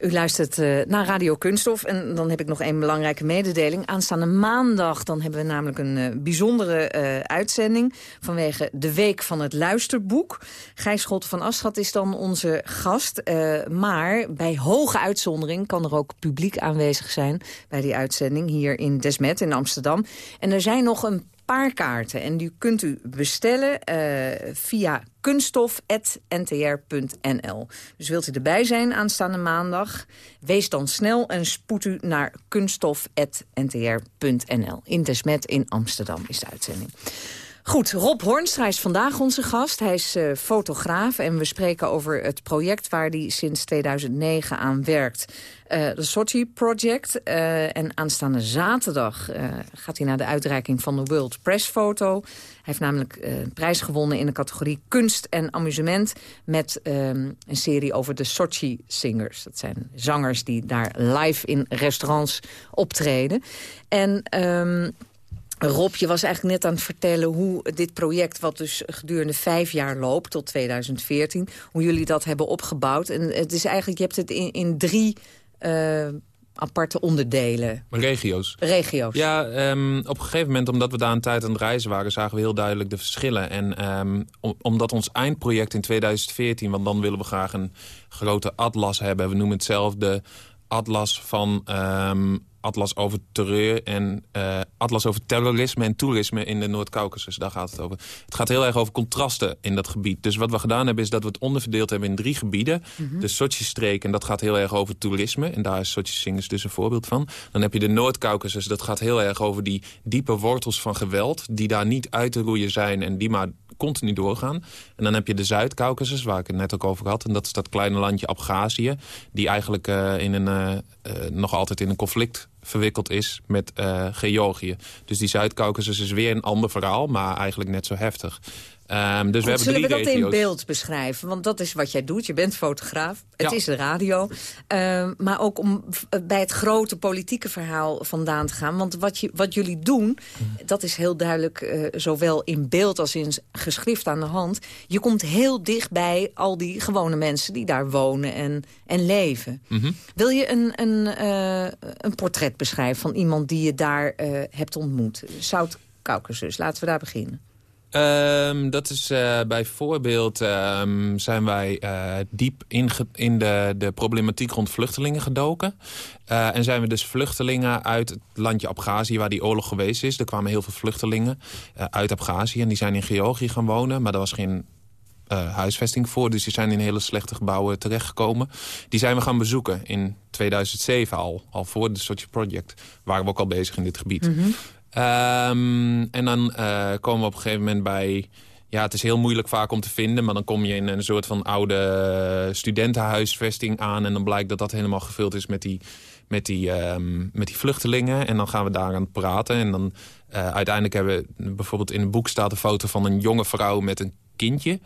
S14: U luistert uh, naar Radio Kunststof en dan heb ik nog een belangrijke mededeling. Aanstaande maandag dan hebben we namelijk een uh, bijzondere uh, uitzending... vanwege de Week van het Luisterboek. Gijs Scholte van Aschat is dan onze gast. maar bij hoge uitzondering kan er ook publiek aanwezig zijn... bij die uitzending hier in Desmet in Amsterdam. En er zijn nog een paar kaarten. En die kunt u bestellen uh, via kunststof.ntr.nl. Dus wilt u erbij zijn aanstaande maandag? Wees dan snel en spoed u naar kunststof.ntr.nl. In Desmet in Amsterdam is de uitzending. Goed, Rob Hornstra is vandaag onze gast. Hij is uh, fotograaf en we spreken over het project waar hij sinds 2009 aan werkt. Uh, de Sochi Project. Uh, en aanstaande zaterdag gaat hij naar de uitreiking van de World Press Photo. Hij heeft namelijk prijs gewonnen in de categorie kunst en amusement... met um, een serie over de Sochi Singers. Dat zijn zangers die daar live in restaurants optreden. En... Um, Rob, je was eigenlijk net aan het vertellen hoe dit project... wat dus gedurende vijf jaar loopt, tot 2014... hoe jullie dat hebben opgebouwd. En het is eigenlijk, je hebt het in, in drie uh, aparte onderdelen.
S15: Regio's.
S14: Regio's.
S15: Ja, um, op een gegeven moment, omdat we daar een tijd aan het reizen waren... zagen we heel duidelijk de verschillen. En um, om, omdat ons eindproject in 2014... want dan willen we graag een grote atlas hebben. We noemen het zelf de atlas van... Um, atlas over terreur en uh, atlas over terrorisme en toerisme in de Noord-Caucasus. Daar gaat het over. Het gaat heel erg over contrasten in dat gebied. Dus wat we gedaan hebben is dat we het onderverdeeld hebben in drie gebieden. Mm -hmm. De Sochi-streek en dat gaat heel erg over toerisme. En daar is Sochi-singers dus een voorbeeld van. Dan heb je de Noord-Caucasus. Dat gaat heel erg over die diepe wortels van geweld. Die daar niet uit te roeien zijn en die maar continu doorgaan. En dan heb je de Zuid-Caucasus, waar ik het net ook over had. En dat is dat kleine landje Abhazie. Die eigenlijk uh, in een, uh, uh, nog altijd in een conflict verwikkeld is met Georgië. Dus die Zuid-Caucasus is weer een ander verhaal, maar eigenlijk net zo heftig. Um, dus
S14: Goed,
S15: we hebben
S14: zullen we dat
S15: regio's.
S14: in beeld beschrijven? Want dat is wat jij doet. Je bent fotograaf. Het
S15: Ja.
S14: is de radio. Um, maar ook om v- bij het grote politieke verhaal vandaan te gaan. Want wat, je, wat jullie doen, dat is heel duidelijk... Uh, zowel in beeld als in geschrift aan de hand. Je komt heel dicht bij al die gewone mensen... die daar wonen en, en leven.
S15: Mhm.
S14: Wil je een, een, uh, een portret beschrijven van iemand die je daar hebt ontmoet? Zout-Caucasus, laten we daar beginnen.
S15: Um, dat is uh, bijvoorbeeld um, zijn wij uh, diep in, in de, de, problematiek rond vluchtelingen gedoken. Uh, en zijn we dus vluchtelingen uit het landje Abhazie, waar die oorlog geweest is. Er kwamen heel veel vluchtelingen uit Abhazie en die zijn in Georgië gaan wonen. Maar er was geen huisvesting voor. Dus die zijn in hele slechte gebouwen terechtgekomen. Die zijn we gaan bezoeken in 2007 al. Al voor de Sochi Project waren we ook al bezig in dit gebied.
S14: -hmm.
S15: Um, en dan uh, komen we op een gegeven moment bij... Ja, het is heel moeilijk vaak om te vinden. Maar dan kom je in een soort van oude studentenhuisvesting aan. En dan blijkt dat dat helemaal gevuld is met die, met die, um, met die vluchtelingen. En dan gaan we daar aan praten. En dan uh, uiteindelijk hebben we... Bijvoorbeeld in het boek staat een foto van een jonge vrouw met een kindje.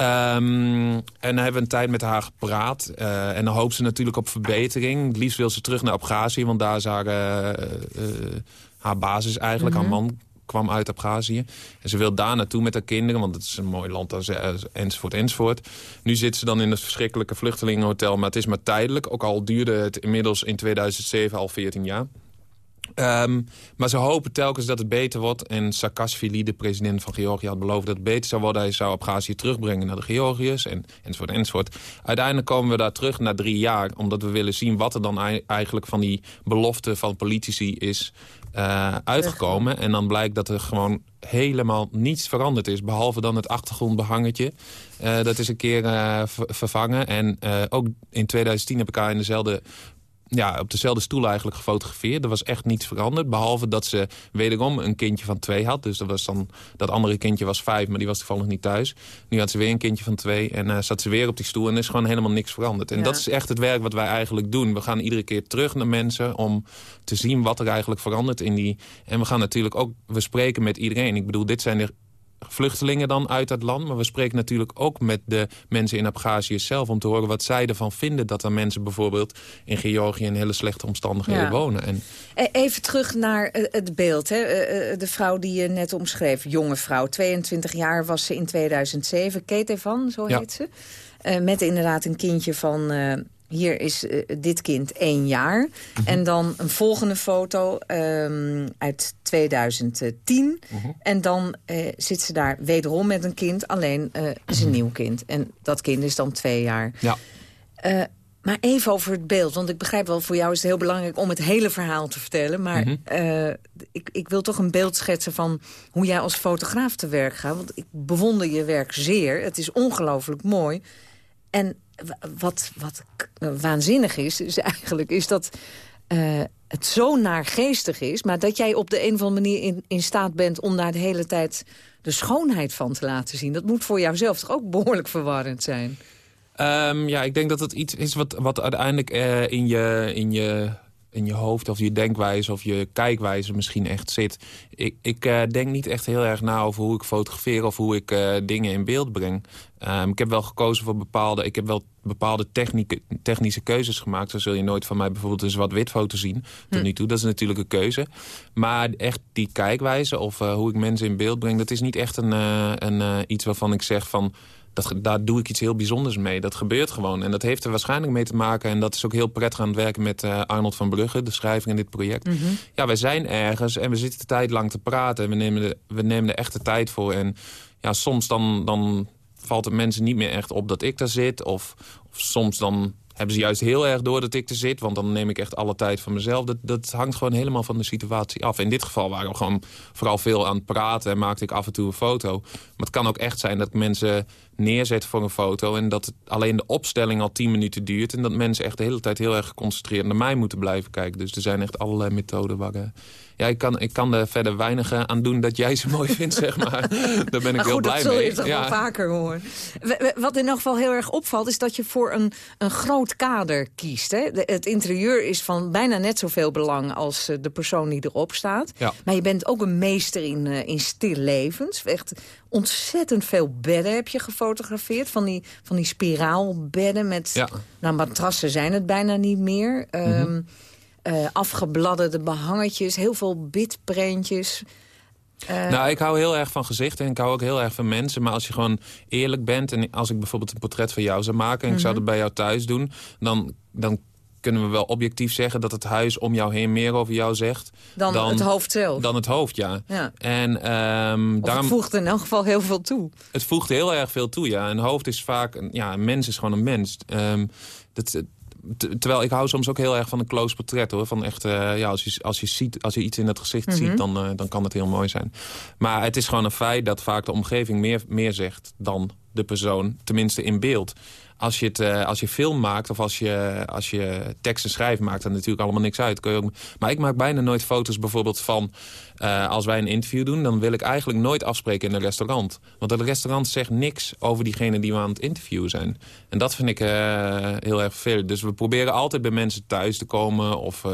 S15: Um, en dan hebben we een tijd met haar gepraat. Uh, en dan hoopt ze natuurlijk op verbetering. Het liefst wil ze terug naar Abhazie, want daar uh, uh, haar basis eigenlijk. Mm -hmm. Haar man kwam uit Abhazie. En ze wil daar naartoe met haar kinderen, want het is een mooi land enzovoort enzovoort. Nu zit ze dan in het verschrikkelijke vluchtelingenhotel, maar het is maar tijdelijk. Ook al duurde het inmiddels in 2007 al 14 jaar. Um, maar ze hopen telkens dat het beter wordt. En Saakashvili, de president van Georgië, had beloofd dat het beter zou worden. Hij zou Abhazie terugbrengen naar de Georgiërs en, enzovoort enzovoort. Uiteindelijk komen we daar terug na drie jaar. Omdat we willen zien wat er dan eigenlijk van die belofte van politici is uh, uitgekomen. En dan blijkt dat er gewoon helemaal niets veranderd is. Behalve dan het achtergrondbehangetje. Uh, dat is een keer uh, vervangen. En ook in 2010 heb ik haar in dezelfde ja, op dezelfde stoel eigenlijk gefotografeerd. Er was echt niets veranderd. Behalve dat ze wederom een kindje van twee had. Dus dat, was dan, dat andere kindje was vijf, maar die was toevallig niet thuis. Nu had ze weer een kindje van twee en uh, zat ze weer op die stoel. En er is gewoon helemaal niks veranderd. En ja. dat is echt het werk wat wij eigenlijk doen. We gaan iedere keer terug naar mensen om te zien wat er eigenlijk verandert in die... En we gaan natuurlijk ook, we spreken met iedereen. Ik bedoel, dit zijn de vluchtelingen dan uit het land. Maar we spreken natuurlijk ook met de mensen in Abhazie zelf... om te horen wat zij ervan vinden dat er mensen bijvoorbeeld in Georgië... in hele slechte omstandigheden
S14: ja.
S15: wonen. En...
S14: Even terug naar het beeld. Hè. De vrouw die je net omschreef, jonge vrouw. 22 jaar was ze in 2007. Kate van, zo heet ze. Met inderdaad een kindje van... Uh, hier is eh, dit kind één jaar.
S2: Mhm.
S14: En dan een volgende foto ehm, uit 2010.
S2: Mhm.
S14: En dan eh, zit ze daar wederom met een kind. Alleen eh is een nieuw kind. En dat kind is dan twee jaar.
S15: Ja.
S14: Maar even over het beeld. Want ik begrijp wel, voor jou is het heel belangrijk om het hele verhaal te vertellen. Maar
S15: Mhm.
S14: ik, ik wil toch een beeld schetsen van hoe jij als fotograaf te werk gaat. Want ik bewonder je werk zeer. Het is ongelooflijk mooi. En wat, wat waanzinnig is, is eigenlijk is dat eh, het zo naargeestig is... maar dat jij op de een of andere manier in, in staat bent... om daar de hele tijd de schoonheid van te laten zien. Dat moet voor jouzelf toch ook behoorlijk verwarrend zijn?
S15: Ehm, ja, ik denk dat het iets is wat, wat uiteindelijk eh, in, je, in, je, in je hoofd of je denkwijze of je kijkwijze misschien echt zit. Ik, ik eh, denk niet echt heel erg na over hoe ik fotografeer of hoe ik eh, dingen in beeld breng. Ehm, ik heb wel gekozen voor bepaalde, ik heb wel bepaalde technische keuzes gemaakt. Zo zul je nooit van mij bijvoorbeeld een zwart-wit foto zien tot
S14: Hm.
S15: nu toe. Dat is natuurlijk een keuze. Maar echt die kijkwijze of eh, hoe ik mensen in beeld breng, dat is niet echt een, een, iets waarvan ik zeg van dat, daar doe ik iets heel bijzonders mee. Dat gebeurt gewoon. En dat heeft er waarschijnlijk mee te maken... en dat is ook heel prettig aan het werken met eh, Arnold van Brugge... de schrijver in dit project.
S14: Mhm.
S15: Ja, wij zijn ergens en we zitten de tijd lang te praten. We nemen de, we nemen er echt de tijd voor. En ja, soms dan, dan valt het mensen niet meer echt op dat ik daar zit. Of, of soms dan hebben ze juist heel erg door dat ik er zit. Want dan neem ik echt alle tijd van mezelf. Dat, dat hangt gewoon helemaal van de situatie af. In dit geval waren we gewoon vooral veel aan het praten... en maakte ik af en toe een foto. Maar het kan ook echt zijn dat ik mensen neerzet voor een foto... en dat het alleen de opstelling al 10 minuten duurt... en dat mensen echt de hele tijd heel erg geconcentreerd naar mij moeten blijven kijken. Dus er zijn echt allerlei methoden waar... eh, ja, ik kan, ik kan er verder weinig eh, aan doen dat jij ze mooi vindt, zeg maar. Daar ben ik
S14: maar
S15: heel
S14: goed,
S15: blij
S14: dat zul
S15: mee.
S14: je toch
S15: ja.
S14: wel vaker w- Wat in elk geval heel erg opvalt... is dat je voor een, een groot kader kiest. Hè? De- het interieur is van bijna net zoveel belang... als eh, de persoon die erop staat.
S15: Ja.
S14: Maar je bent ook een meester in, eh, in stillevens. Echt ontzettend veel bedden heb je gefotografeerd. Van die, van die spiraalbedden met...
S15: Ja.
S14: Nou, matrassen zijn het bijna niet meer. Eh, afgebladderde behangetjes, heel veel bitprentjes. Eh,
S15: Nou, ik hou heel erg van gezichten en ik hou ook heel erg van mensen. Maar als je gewoon eerlijk bent en als ik bijvoorbeeld een portret van jou zou maken... en ik zou
S14: Mhm.
S15: dat bij jou thuis doen, dan, dan kunnen we wel objectief zeggen... dat het huis om jou heen meer over jou zegt.
S14: Dan het hoofd zelf.
S15: Dan het hoofd, ja.
S14: Ja.
S15: En ehm, daarom...
S14: het voegt in elk geval heel veel toe.
S15: Het voegt heel erg veel toe, ja. Een hoofd is vaak... een- Ja, een mens is gewoon een mens. Ehm, dat, terwijl ik hou soms ook heel erg van een close portret, hoor. Van echt, eh, ja, als je, als, je ziet, als je iets in het gezicht
S14: Mhm.
S15: ziet, dan, eh, dan kan het heel mooi zijn. Maar het is gewoon een feit dat vaak de omgeving meer, meer zegt dan de persoon. Tenminste in beeld. Als je, het, eh, als je film maakt of als je, als je teksten schrijft, maakt dat natuurlijk allemaal niks uit. Maar ik maak bijna nooit foto's bijvoorbeeld van... eh, als wij een interview doen, dan wil ik eigenlijk nooit afspreken in een restaurant. Want het restaurant zegt niks over diegene die we aan het interviewen zijn. En dat vind ik eh, heel erg vervelend. Dus we proberen altijd bij mensen thuis te komen of...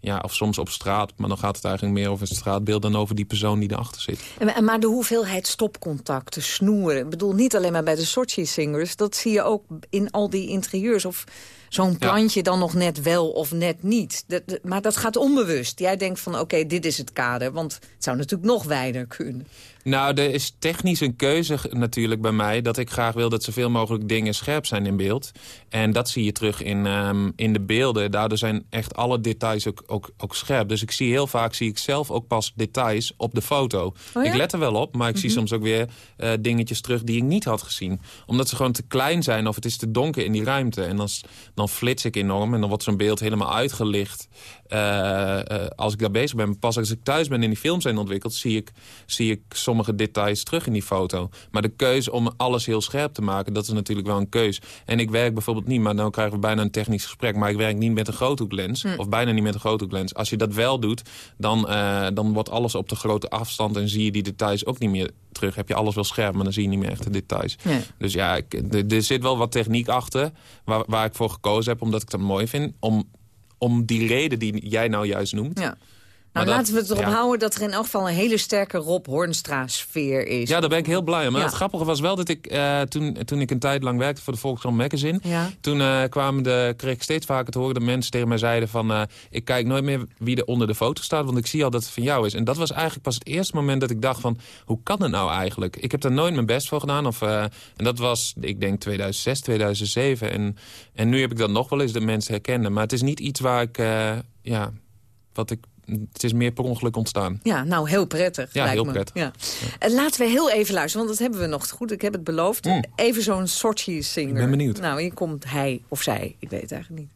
S15: ja, of soms op straat, maar dan gaat het eigenlijk meer over het straatbeeld... dan over die persoon die erachter zit.
S14: En- Maar de hoeveelheid stopcontacten, snoeren... ik bedoel, niet alleen maar bij de Sochi-singers... dat zie je ook in al die interieurs. Of zo'n plantje dan nog net wel of net niet. Dat- maar dat gaat onbewust. Jij denkt van, oké, dit is het kader. Want het zou natuurlijk nog wijder kunnen.
S15: Nou, er is technisch een keuze natuurlijk bij mij... dat ik graag wil dat zoveel mogelijk dingen scherp zijn in beeld. En dat zie je terug in, ehm, in de beelden. Daardoor zijn echt alle details ook, ook, ook scherp. Dus ik zie heel vaak zie ik zelf ook pas details op de foto.
S14: Oh ja?
S15: Ik let er wel op, maar ik zie
S14: Mhm.
S15: soms ook weer eh, dingetjes terug... die ik niet had gezien. Omdat ze gewoon te klein zijn of het is te donker in die ruimte. En dan, dan flits ik enorm en dan wordt zo'n beeld helemaal uitgelicht... eh, eh, als ik daar bezig ben. Pas als ik thuis ben en die films zijn ontwikkeld... zie ik, zie ik sommige details terug in die foto. Maar de keuze om alles heel scherp te maken... dat is natuurlijk wel een keus. En ik werk bijvoorbeeld niet, maar dan krijgen we bijna een technisch gesprek... maar ik werk niet met een groothoeklens.
S14: Hm.
S15: Of bijna niet met een groothoeklens. Als je dat wel doet, dan, eh, dan wordt alles op de grote afstand... en zie je die details ook niet meer terug. Heb je alles wel scherp, maar dan zie je niet meer echt de details.
S14: Nee.
S15: Dus ja, ik, er, er zit wel wat techniek achter... Waar, waar ik voor gekozen heb, omdat ik dat mooi vind... om, om die reden die jij nou juist noemt...
S14: Ja. Nou,
S15: Maar dat-
S14: laten we het erop
S15: ja.
S14: houden dat er in elk geval een hele sterke Rob Hornstra-sfeer is.
S15: Ja, daar ben ik heel blij om. Maar
S14: Ja.
S15: het grappige was wel dat ik, eh, toen, toen ik een tijd lang werkte voor de Volkskrant Magazine...
S14: Ja.
S15: toen eh, kwamen de, kreeg ik steeds vaker te horen dat mensen tegen mij zeiden van... eh, ik kijk nooit meer wie er onder de foto staat, want ik zie al dat het van jou is. En dat was eigenlijk pas het eerste moment dat ik dacht van... hoe kan het nou eigenlijk? Ik heb daar nooit mijn best voor gedaan. Of, en dat was, ik denk, 2006, 2007. En, en nu heb ik dat nog wel eens, dat mensen herkennen. Maar het is niet iets waar ik... ja, wat ik... Het is meer per ongeluk ontstaan.
S14: Ja, nou, heel prettig.
S15: Ja,
S14: lijkt
S15: heel
S14: me.
S15: prettig.
S14: Ja. En laten we heel even luisteren, want dat hebben we nog goed. Ik heb het beloofd.
S15: Mm.
S14: Even zo'n Sochi-singer.
S15: Ik ben benieuwd.
S14: Nou, hier komt hij of zij. Ik weet het eigenlijk niet.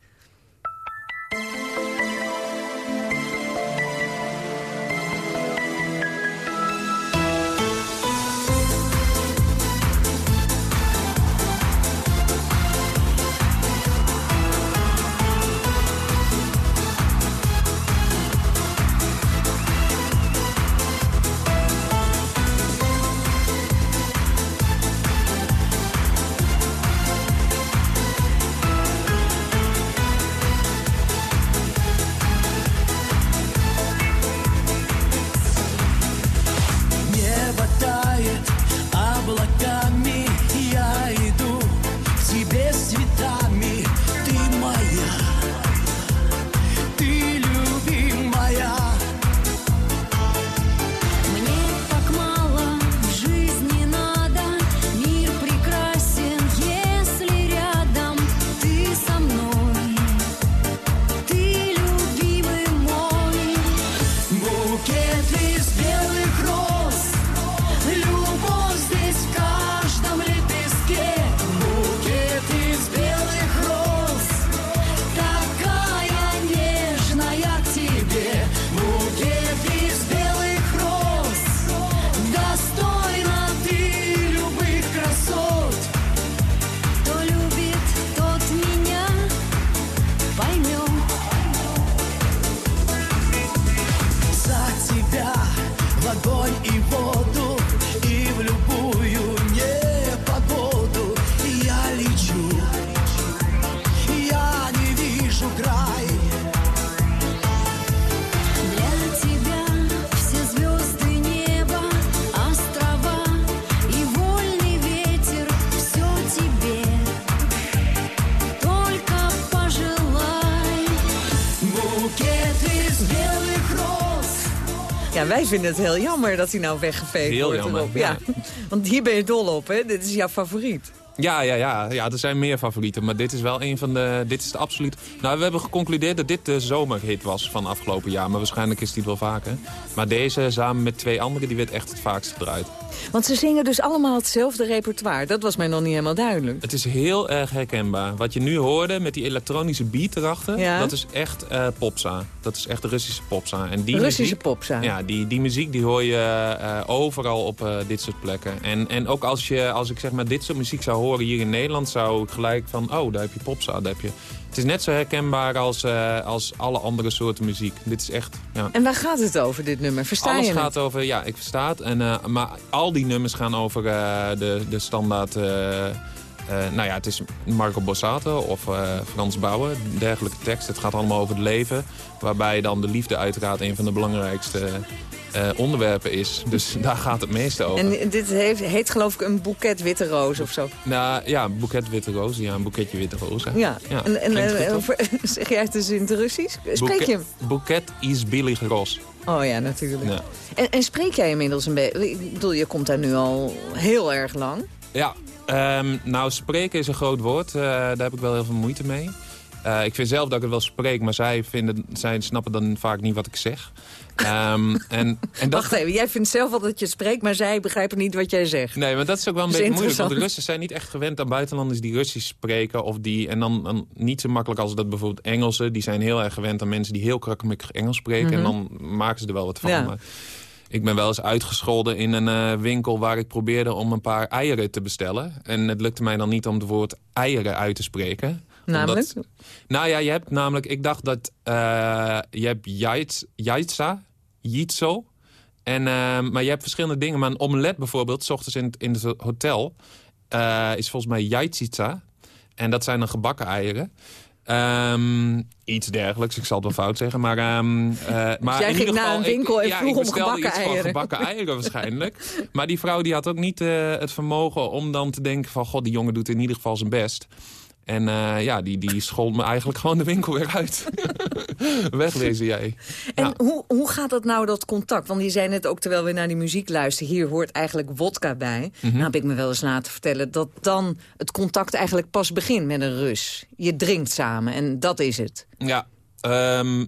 S14: Ja, wij vinden het heel jammer dat hij nou weggeveegd
S15: Heel
S14: wordt.
S15: jammer, ja.
S14: Want hier ben je dol op, hè? Dit is jouw favoriet.
S15: Ja, ja, ja, ja, er zijn meer favorieten. Maar dit is wel een van de... Dit is de absoluut... Nou, we hebben geconcludeerd dat dit de zomerhit was van afgelopen jaar. Maar waarschijnlijk is die het wel vaker. Maar deze, samen met twee andere, die werd echt het vaakst gedraaid.
S14: Want ze zingen dus allemaal hetzelfde repertoire. Dat was mij nog niet helemaal duidelijk.
S15: Het is heel erg herkenbaar. Wat je nu hoorde met die elektronische beat erachter...
S14: Ja.
S15: dat is echt eh, popsa. Dat is echt Russische popsa. En die
S14: Russische
S15: muziek,
S14: popsa.
S15: Ja, die, die muziek die hoor je eh, overal op eh, dit soort plekken. En, en ook als, je, als ik zeg maar dit soort muziek zou horen hier in Nederland... zou ik gelijk van, oh, daar heb je popsa, daar heb je... Het is net zo herkenbaar als, eh, als alle andere soorten muziek. Dit is echt... Ja.
S14: En waar gaat het over, dit nummer? Versta
S15: Alles
S14: je het?
S15: gaat over, ja, ik versta het. En, maar al die nummers gaan over de, de standaard... eh, nou ja, het is Marco Borsato of eh, Frans Bauer, dergelijke tekst. Het gaat allemaal over het leven. Waarbij dan de liefde uiteraard een van de belangrijkste eh, onderwerpen is. Dus daar gaat het meeste over.
S14: En dit heeft, heet geloof ik een boeket witte roos of zo.
S15: Nou ja, een boeket witte rozen. Ja, een boeketje witte rozen.
S14: Ja. En, en, zeg jij het dus in het Russisch? Spreek je hem?
S15: Boeket is billig roos.
S14: Oh ja, natuurlijk.
S15: Ja.
S14: En, en spreek jij inmiddels een beetje? Ik bedoel, je komt daar nu al heel erg lang.
S15: Ja, ehm, nou spreken is een groot woord. Eh, daar heb ik wel heel veel moeite mee. Eh, ik vind zelf dat ik het wel spreek, maar zij, vinden, zij snappen dan vaak niet wat ik zeg. Ehm, en, en dat,
S14: Wacht even, jij vindt zelf wel dat je spreekt, maar zij begrijpen niet wat jij zegt.
S15: Nee, maar dat is ook wel een beetje moeilijk. Want de. Russen zijn niet echt gewend aan buitenlanders die Russisch spreken. Of die, en dan, dan niet zo makkelijk als dat bijvoorbeeld Engelsen. Die zijn heel erg gewend aan mensen die heel krakkemikkig Engels spreken. En
S14: Mhm.
S15: dan maken ze er wel wat van.
S14: Ja.
S15: Maar ik ben wel eens uitgescholden in een eh, winkel waar ik probeerde om een paar eieren te bestellen. En het lukte mij dan niet om het woord eieren uit te spreken.
S14: Namelijk?
S15: Omdat- nou ja, je hebt namelijk... Ik dacht dat eh, je hebt jaits- jaitsa, jitso. En, eh, maar je hebt verschillende dingen. Maar een omelet bijvoorbeeld, s ochtends in, het- in het hotel... is volgens mij jaitsitsa. En dat zijn dan gebakken eieren. Ehm, iets dergelijks, ik zal het wel fout zeggen. Maar, ehm, eh, maar
S14: jij
S15: in
S14: ging
S15: ieder
S14: naar een winkel
S15: ik,
S14: en vroeg om gebakken
S15: iets van
S14: eieren.
S15: gebakken eieren waarschijnlijk. maar die vrouw die had ook niet eh, het vermogen om dan te denken van... god, die jongen doet in ieder geval zijn best. En eh, ja, die, die schold me eigenlijk gewoon de winkel weer uit. Wegwezen jij.
S14: En hoe, hoe gaat dat nou, dat contact? Want je zei net ook, terwijl we naar die muziek luisteren... hier hoort eigenlijk wodka bij.
S15: Mhm.
S14: Nou heb ik me wel eens laten vertellen... dat dan het contact eigenlijk pas begint met een Rus. Je drinkt samen en dat is het.
S15: Ja, ehm,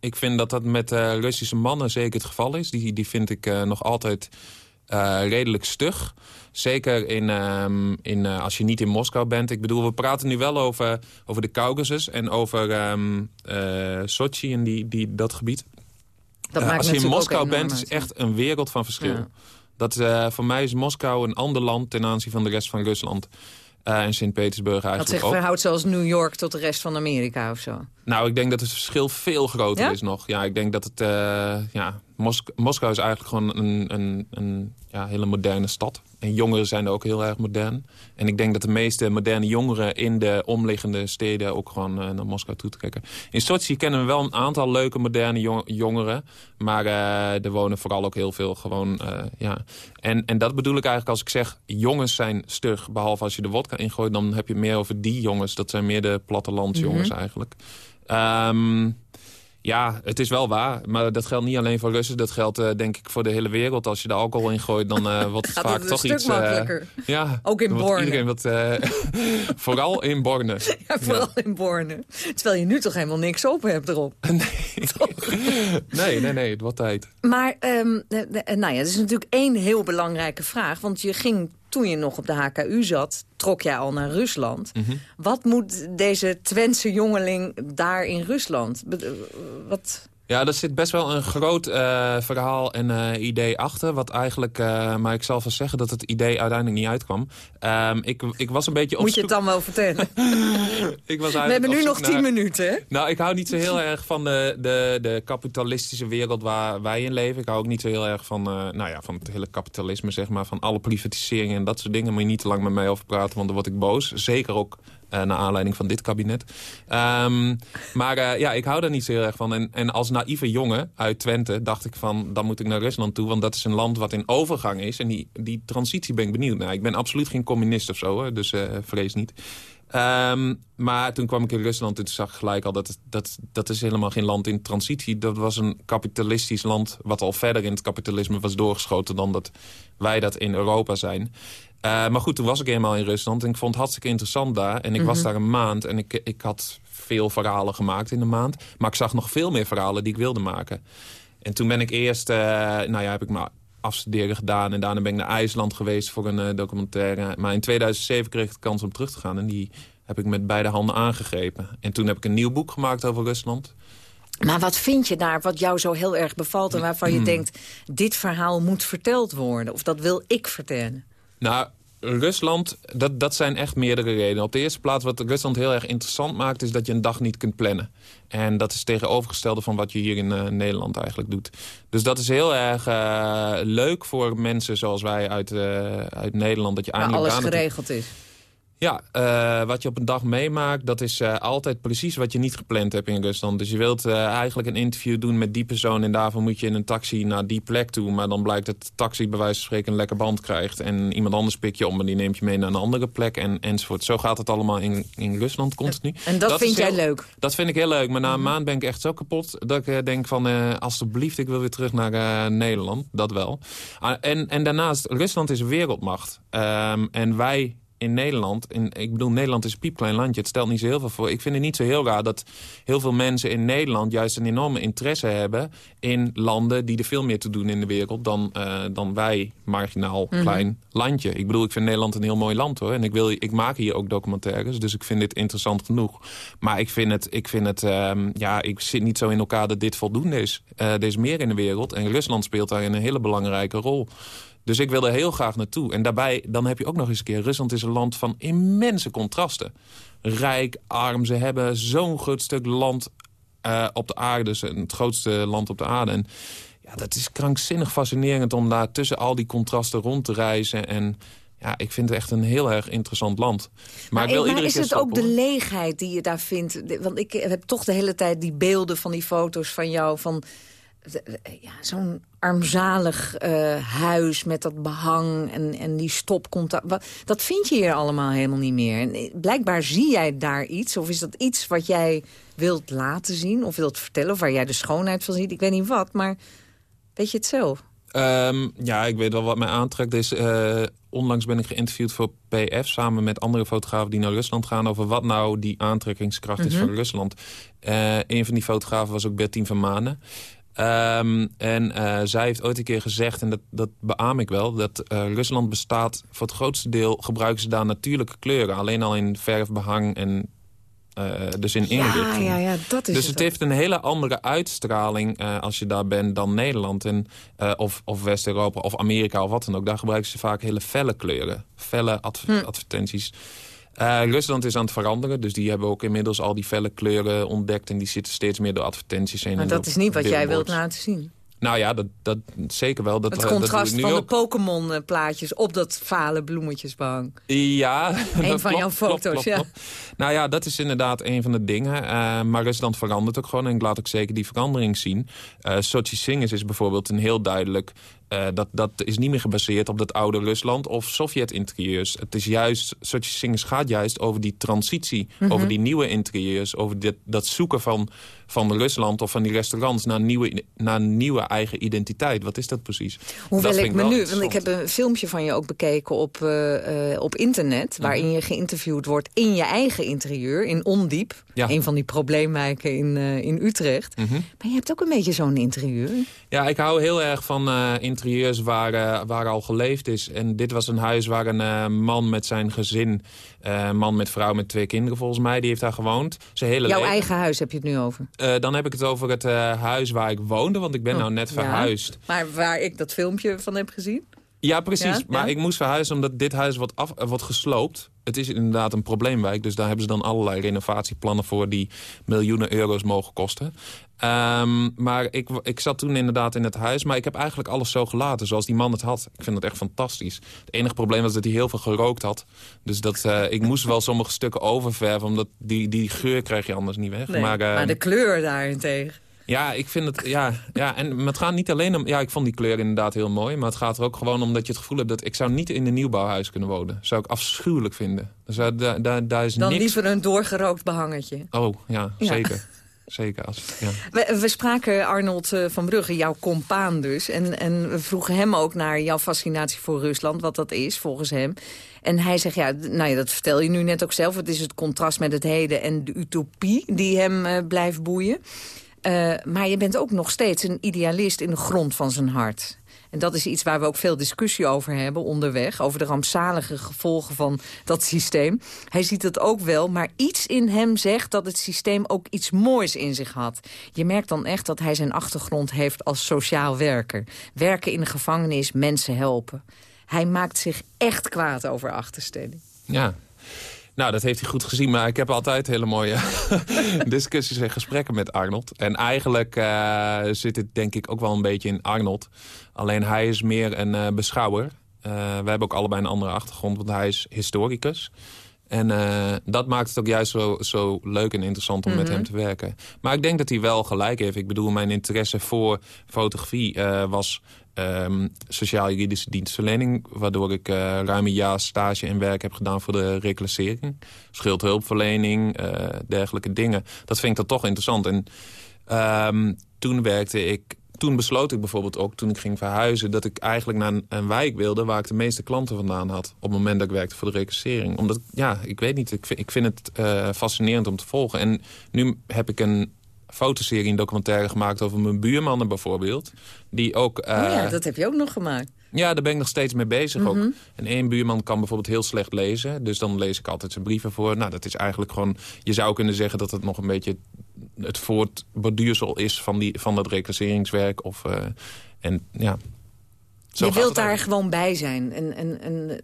S15: ik vind dat dat met eh, Russische mannen zeker het geval is. Die, die vind ik eh, nog altijd redelijk stug. Zeker in, ehm, in, eh, als je niet in Moskou bent. Ik bedoel, we praten nu wel over, over de Caucasus en over eh, Sochi en die, die, dat gebied.
S14: Dat
S15: Eh, als je in Moskou bent, is echt een wereld van verschil.
S14: Ja.
S15: Dat, voor mij is Moskou een ander land ten aanzien van de rest van Rusland. En Sint-Petersburg
S14: Dat
S15: eigenlijk
S14: zich
S15: ook.
S14: verhoudt zoals New York tot de rest van Amerika of zo.
S15: Nou, ik denk dat het verschil veel groter
S14: Ja?
S15: is nog. Ja, ik denk dat het... ja, Mosk Moskou is eigenlijk gewoon een, een, een ja, hele moderne stad. En jongeren zijn er ook heel erg modern. En ik denk dat de meeste moderne jongeren in de omliggende steden ook gewoon eh, naar Moskou toe trekken. In Sochi kennen we wel een aantal leuke moderne jong- jongeren. Maar eh, er wonen vooral ook heel veel gewoon, eh, ja. En, en dat bedoel ik eigenlijk als ik zeg, jongens zijn stug. Behalve als je de wodka ingooit, dan heb je het meer over die jongens. Dat zijn meer de plattelandsjongens
S14: Mhm.
S15: eigenlijk. Ehm, ja, het is wel waar. Maar dat geldt niet alleen voor Russen. Dat geldt eh, denk ik voor de hele wereld. Als je er alcohol in gooit, dan eh, wordt het
S14: Gaat
S15: vaak toch iets... eh,
S14: makkelijker.
S15: ja,
S14: Ook in Borne.
S15: Iedereen wat, vooral in Borne.
S14: Ja, vooral in Borne. Terwijl je nu toch helemaal niks open hebt erop.
S15: Nee, nee, nee, het wordt tijd.
S14: Maar eh, nou ja, dat is natuurlijk één heel belangrijke vraag. Want je ging, toen je nog op de HKU zat, trok jij al naar Rusland.
S15: Mhm.
S14: Wat moet deze Twentse jongeling daar in Rusland? Eh, Wat...
S15: Ja, er zit best wel een groot eh, verhaal en eh, idee achter. Wat eigenlijk, eh, maar ik zal vast zeggen dat het idee uiteindelijk niet uitkwam. Ehm, ik, ik was een beetje op
S14: Moet je het dan wel vertellen?
S15: ik was
S14: We hebben nu nog tien
S15: naar-
S14: minuten, hè?
S15: Nou, ik hou niet zo heel erg van de, de, de kapitalistische wereld waar wij in leven. Ik hou ook niet zo heel erg van, nou ja, van het hele kapitalisme, zeg maar. Van alle privatiseringen en dat soort dingen. Moet je niet te lang met mij over praten, want dan word ik boos. Zeker ook eh naar aanleiding van dit kabinet. Ehm, maar eh, ja, ik hou daar niet zo heel erg van. En, en als naïeve jongen uit Twente dacht ik van... dan moet ik naar Rusland toe, want dat is een land wat in overgang is. En die, die transitie ben ik benieuwd naar. Ik ben absoluut geen communist of zo, dus eh, vrees niet. Ehm, maar toen kwam ik in Rusland en zag ik gelijk al... Dat, dat, dat is helemaal geen land in transitie. Dat was een kapitalistisch land wat al verder in het kapitalisme was doorgeschoten... dan dat wij dat in Europa zijn. Eh, maar goed, toen was ik eenmaal in Rusland en ik vond het hartstikke interessant daar. En ik was
S14: Mhm.
S15: daar een maand en ik, ik had veel verhalen gemaakt in een maand. Maar ik zag nog veel meer verhalen die ik wilde maken. En toen ben ik eerst, eh, nou ja, heb ik mijn afstuderen gedaan. En daarna ben ik naar IJsland geweest voor een eh, documentaire. Maar in 2007 kreeg ik de kans om terug te gaan. En die heb ik met beide handen aangegrepen. En toen heb ik een nieuw boek gemaakt over Rusland.
S14: Maar wat vind je daar wat jou zo heel erg bevalt... en waarvan je denkt, dit verhaal moet verteld worden? Of dat wil ik vertellen?
S15: Nou, Rusland, dat, dat zijn echt meerdere redenen. Op de eerste plaats wat Rusland heel erg interessant maakt... is dat je een dag niet kunt plannen. En dat is tegenovergestelde van wat je hier in eh, Nederland eigenlijk doet. Dus dat is heel erg eh, leuk voor mensen zoals wij uit, eh, uit Nederland. Dat je
S14: Waar
S15: eindelijk
S14: alles geregeld is.
S15: Ja, eh, wat je op een dag meemaakt, dat is eh, altijd precies wat je niet gepland hebt in Rusland. Dus je wilt eh, eigenlijk een interview doen met die persoon... en daarvoor moet je in een taxi naar die plek toe. Maar dan blijkt dat de taxi bij wijze van spreken een lekker band krijgt... en iemand anders pik je om en die neemt je mee naar een andere plek en, enzovoort. Zo gaat het allemaal in, in Rusland continu.
S14: En dat, vind jij
S15: heel-
S14: leuk?
S15: Dat vind ik heel leuk, maar na een maand ben ik echt zo kapot... dat ik denk van, alstublieft, ik wil weer terug naar Nederland. Dat wel. Ah, en, en daarnaast, Rusland is een wereldmacht. Ehm, en wij in Nederland... In, ik bedoel, Nederland is een piepklein landje. Het stelt niet zo heel veel voor. Ik vind het niet zo heel raar dat heel veel mensen in Nederland... juist een enorme interesse hebben in landen... die er veel meer te doen in de wereld dan, eh, dan wij, marginaal,
S18: Mhm.
S15: klein landje. Ik bedoel, ik vind Nederland een heel mooi land, hoor. En ik, wil, ik maak hier ook documentaires, dus ik vind dit interessant genoeg. Maar ik vind het, ik vind het ehm, ja, ik zit niet zo in elkaar dat dit voldoende is. Eh, er is meer in de wereld en Rusland speelt daarin een hele belangrijke rol. Dus ik wil er heel graag naartoe. En daarbij, dan heb je ook nog eens een keer... Rusland is een land van immense contrasten. Rijk, arm, ze hebben zo'n groot stuk land eh, op de aarde. Dus het grootste land op de aarde. En ja, dat is krankzinnig fascinerend om daar tussen al die contrasten rond te reizen. En ja, ik vind het echt een heel erg interessant land. Maar,
S14: Maar,
S15: ik wil
S14: maar
S15: iedere
S14: is
S15: keer
S14: het ook de leegheid die je daar vindt? Want ik heb toch de hele tijd die beelden van die foto's van jou... van ja, zo'n armzalig eh, huis met dat behang en, en die stopcontact. Dat vind je hier allemaal helemaal niet meer. En eh, blijkbaar zie jij daar iets. Of is dat iets wat jij wilt laten zien of wilt vertellen... of waar jij de schoonheid van ziet? Ik weet niet wat, maar weet je het zelf?
S15: Ehm, ja, ik weet wel wat mij aantrekt. Eh, onlangs ben ik geïnterviewd voor PF... samen met andere fotografen die naar Rusland gaan... over wat nou die aantrekkingskracht is
S18: Mhm.
S15: van Rusland. Eh, een van die fotografen was ook Bertien van Manen. Ehm, en eh, zij heeft ooit een keer gezegd, en dat, dat beaam ik wel... dat eh, Rusland bestaat, voor het grootste deel gebruiken ze daar natuurlijke kleuren. Alleen al in verf, behang en eh, dus in
S14: Ja,
S15: inrichting.
S14: ja, ja, dat is
S15: dus
S14: het
S15: het heeft een hele andere uitstraling als je daar bent dan Nederland. En, of of West-Europa of Amerika of wat dan ook. Daar gebruiken ze vaak hele felle kleuren. Felle adv-
S14: Hm.
S15: advertenties. Eh, Rusland is aan het veranderen. Dus die hebben ook inmiddels al die felle kleuren ontdekt. En die zitten steeds meer door advertenties heen.
S14: Maar dat is niet wat jij wilt laten zien.
S15: Nou ja, dat, dat zeker wel. Dat,
S14: Het
S15: dat
S14: contrast van
S15: ook.
S14: de Pokémon-plaatjes op dat fale bloemetjesbehang.
S15: Ja,
S14: Een van jouw foto's,
S15: klopt,
S14: ja.
S15: klopt. Nou ja, dat is inderdaad een van de dingen. Eh, maar Rusland verandert ook gewoon en ik laat ook zeker die verandering zien. Eh Sochi Singers is bijvoorbeeld een heel duidelijk... eh, dat, dat is niet meer gebaseerd op dat oude Rusland of Sovjet-interieurs. Het is juist, Sochi Singers gaat juist over die transitie,
S18: Mhm.
S15: over die nieuwe interieurs, over dit, dat zoeken van, van Rusland of van die restaurants naar, nieuwe, naar nieuwe eigen identiteit. Wat is dat precies?
S14: Hoewel
S15: Dat
S14: ik me nu, want ik heb een filmpje van je ook bekeken op, eh, eh, op internet... waarin
S15: Mhm.
S14: je geïnterviewd wordt in je eigen interieur, in Ondiep.
S15: Ja.
S14: Een van die probleemwijken in, in Utrecht.
S15: Mhm.
S14: Maar je hebt ook een beetje zo'n interieur.
S15: Ja, ik hou heel erg van interieurs waar, waar al geleefd is. En dit was een huis waar een eh, man met zijn gezin... eh, man met vrouw met twee kinderen volgens mij, die heeft daar gewoond. Zijn hele
S14: Jouw
S15: leven.
S14: eigen huis heb je het nu over.
S15: Eh, dan heb ik het over het eh, huis waar ik woonde, want ik ben
S14: Oh,
S15: nou net
S14: ja.
S15: verhuisd.
S14: Maar waar ik dat filmpje van heb gezien?
S15: Ja, precies.
S14: Ja,
S15: maar
S14: ja.
S15: ik moest verhuizen omdat dit huis wordt, af, wordt gesloopt. Het is inderdaad een probleemwijk. Dus daar hebben ze dan allerlei renovatieplannen voor... die miljoenen euro's mogen kosten. Ehm, maar ik, ik zat toen inderdaad in het huis. Maar ik heb eigenlijk alles zo gelaten zoals die man het had. Ik vind het echt fantastisch. Het enige probleem was dat hij heel veel gerookt had. Dus dat, eh, ik moest wel sommige stukken oververven... omdat die, die geur krijg je anders niet weg.
S14: Nee,
S15: maar,
S14: maar,
S15: ehm,
S14: de kleur daarentegen.
S15: Ja, ik vind het. Ja, ja, en het gaat niet alleen om. Ja, ik vond die kleur inderdaad heel mooi. Maar het gaat er ook gewoon om dat je het gevoel hebt dat ik zou niet in een nieuwbouwhuis kunnen wonen. Zou ik afschuwelijk vinden. Dus daar, daar, daar, daar is
S14: Dan
S15: niks.
S14: liever een doorgerookt behangetje.
S15: Oh, ja,
S14: Ja.
S15: zeker. Zeker. Als, ja.
S14: We, we spraken Arnold eh, van Brugge, jouw compaan dus. En, en we vroegen hem ook naar jouw fascinatie voor Rusland, wat dat is volgens hem. En hij zegt, ja, nou ja, dat vertel je nu net ook zelf. Het is het contrast met het heden en de utopie die hem eh, blijft boeien. Eh, maar je bent ook nog steeds een idealist in de grond van zijn hart. En dat is iets waar we ook veel discussie over hebben onderweg. Over de rampzalige gevolgen van dat systeem. Hij ziet het ook wel, maar iets in hem zegt dat het systeem ook iets moois in zich had. Je merkt dan echt dat hij zijn achtergrond heeft als sociaal werker. Werken in de gevangenis, mensen helpen. Hij maakt zich echt kwaad over achterstelling.
S15: ja. Nou, dat heeft hij goed gezien. Maar ik heb altijd hele mooie discussies en gesprekken met Arnold. En eigenlijk eh, zit het denk ik ook wel een beetje in Arnold. Alleen hij is meer een eh, beschouwer. Eh, we hebben ook allebei een andere achtergrond, want hij is historicus. En dat maakt het ook juist zo, zo leuk en interessant om met
S18: Mhm.
S15: hem te werken. Maar ik denk dat hij wel gelijk heeft. Ik bedoel, mijn interesse voor fotografie was ehm, sociaal-juridische dienstverlening. Waardoor ik eh, ruim een jaar stage en werk heb gedaan voor de reclassering. Schuldhulpverlening, eh, dergelijke dingen. Dat vind ik dan toch interessant. En ehm, toen werkte ik... Toen besloot ik bijvoorbeeld ook, toen ik ging verhuizen... dat ik eigenlijk naar een, wijk wilde waar ik de meeste klanten vandaan had. Op het moment dat ik werkte voor de reclassering. Omdat, ja, ik weet niet, ik vind, ik vind het eh, fascinerend om te volgen. En nu heb ik een fotoserie, een documentaire gemaakt... over mijn buurmannen bijvoorbeeld. Die ook...
S14: oh ja,
S15: eh,
S14: dat heb je ook nog gemaakt.
S15: ja, daar ben ik nog steeds mee bezig ook.
S14: Mhm.
S15: En één buurman kan bijvoorbeeld heel slecht lezen. Dus dan lees ik altijd zijn brieven voor. Nou, dat is eigenlijk gewoon... Je zou kunnen zeggen dat het nog een beetje het voortborduursel is van, die, van dat reclasseringswerk. Of, eh, en ja... Zo
S14: je wilt daar gewoon bij zijn. En, en, en,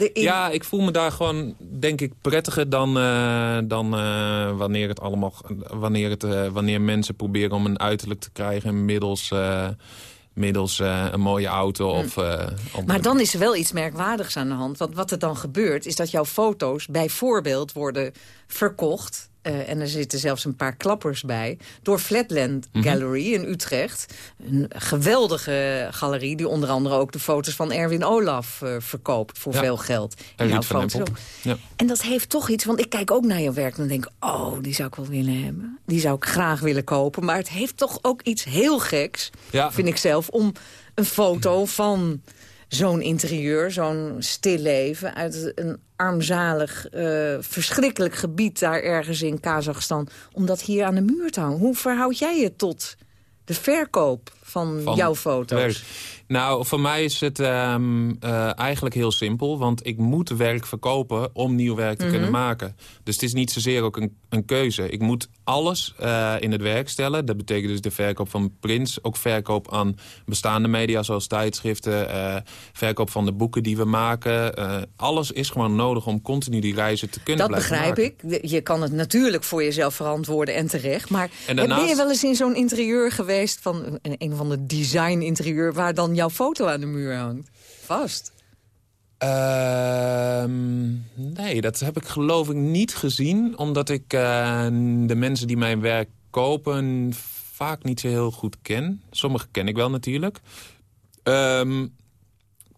S14: de in-
S15: Ja, ik voel me daar gewoon, denk ik, prettiger dan, eh, dan eh, wanneer het allemaal, wanneer, het, eh, wanneer mensen proberen om een uiterlijk te krijgen middels, middels een mooie auto. Of, eh, op-
S14: Maar dan is er wel iets merkwaardigs aan de hand. Want wat er dan gebeurt, is dat jouw foto's bijvoorbeeld worden verkocht... eh, en er zitten zelfs een paar klappers bij... door Flatland
S15: Mhm.
S14: Gallery in Utrecht. Een geweldige galerie die onder andere ook de foto's van Erwin Olaf eh, verkoopt... voor
S15: Ja.
S14: veel geld.
S15: en
S14: jouw
S15: Ruud van
S14: foto's.
S15: Ja.
S14: En dat heeft toch iets, want ik kijk ook naar je werk... en denk oh, die zou ik wel willen hebben. Die zou ik graag willen kopen. Maar het heeft toch ook iets heel geks,
S15: Ja.
S14: vind ik zelf... om een foto van zo'n interieur, zo'n stilleven... uit een armzalig, eh, verschrikkelijk gebied daar ergens in Kazachstan... om dat hier aan de muur te hangen. Hoe verhoud jij je tot de verkoop van,
S15: van
S14: jouw foto's?
S15: werk. Nou, voor mij is het ehm, eh, eigenlijk heel simpel. Want ik moet werk verkopen om nieuw werk te
S14: Mhm.
S15: kunnen maken. Dus het is niet zozeer ook een, een keuze. Ik moet alles eh, in het werk stellen. Dat betekent dus de verkoop van prints. Ook verkoop aan bestaande media zoals tijdschriften. eh, verkoop van de boeken die we maken. Alles is gewoon nodig om continu die reizen te kunnen
S14: Dat
S15: blijven
S14: begrijp
S15: maken.
S14: ik. Je kan het natuurlijk voor jezelf verantwoorden en terecht. Maar
S15: En daarnaast-
S14: ben je wel eens in zo'n interieur geweest... van een, een van de design-interieur... waar dan jouw foto aan de muur hangt? Vast.
S15: Ehm, nee, dat heb ik geloof ik niet gezien. Omdat ik eh, de mensen die mijn werk kopen vaak niet zo heel goed ken. Sommige ken ik wel natuurlijk. Ehm,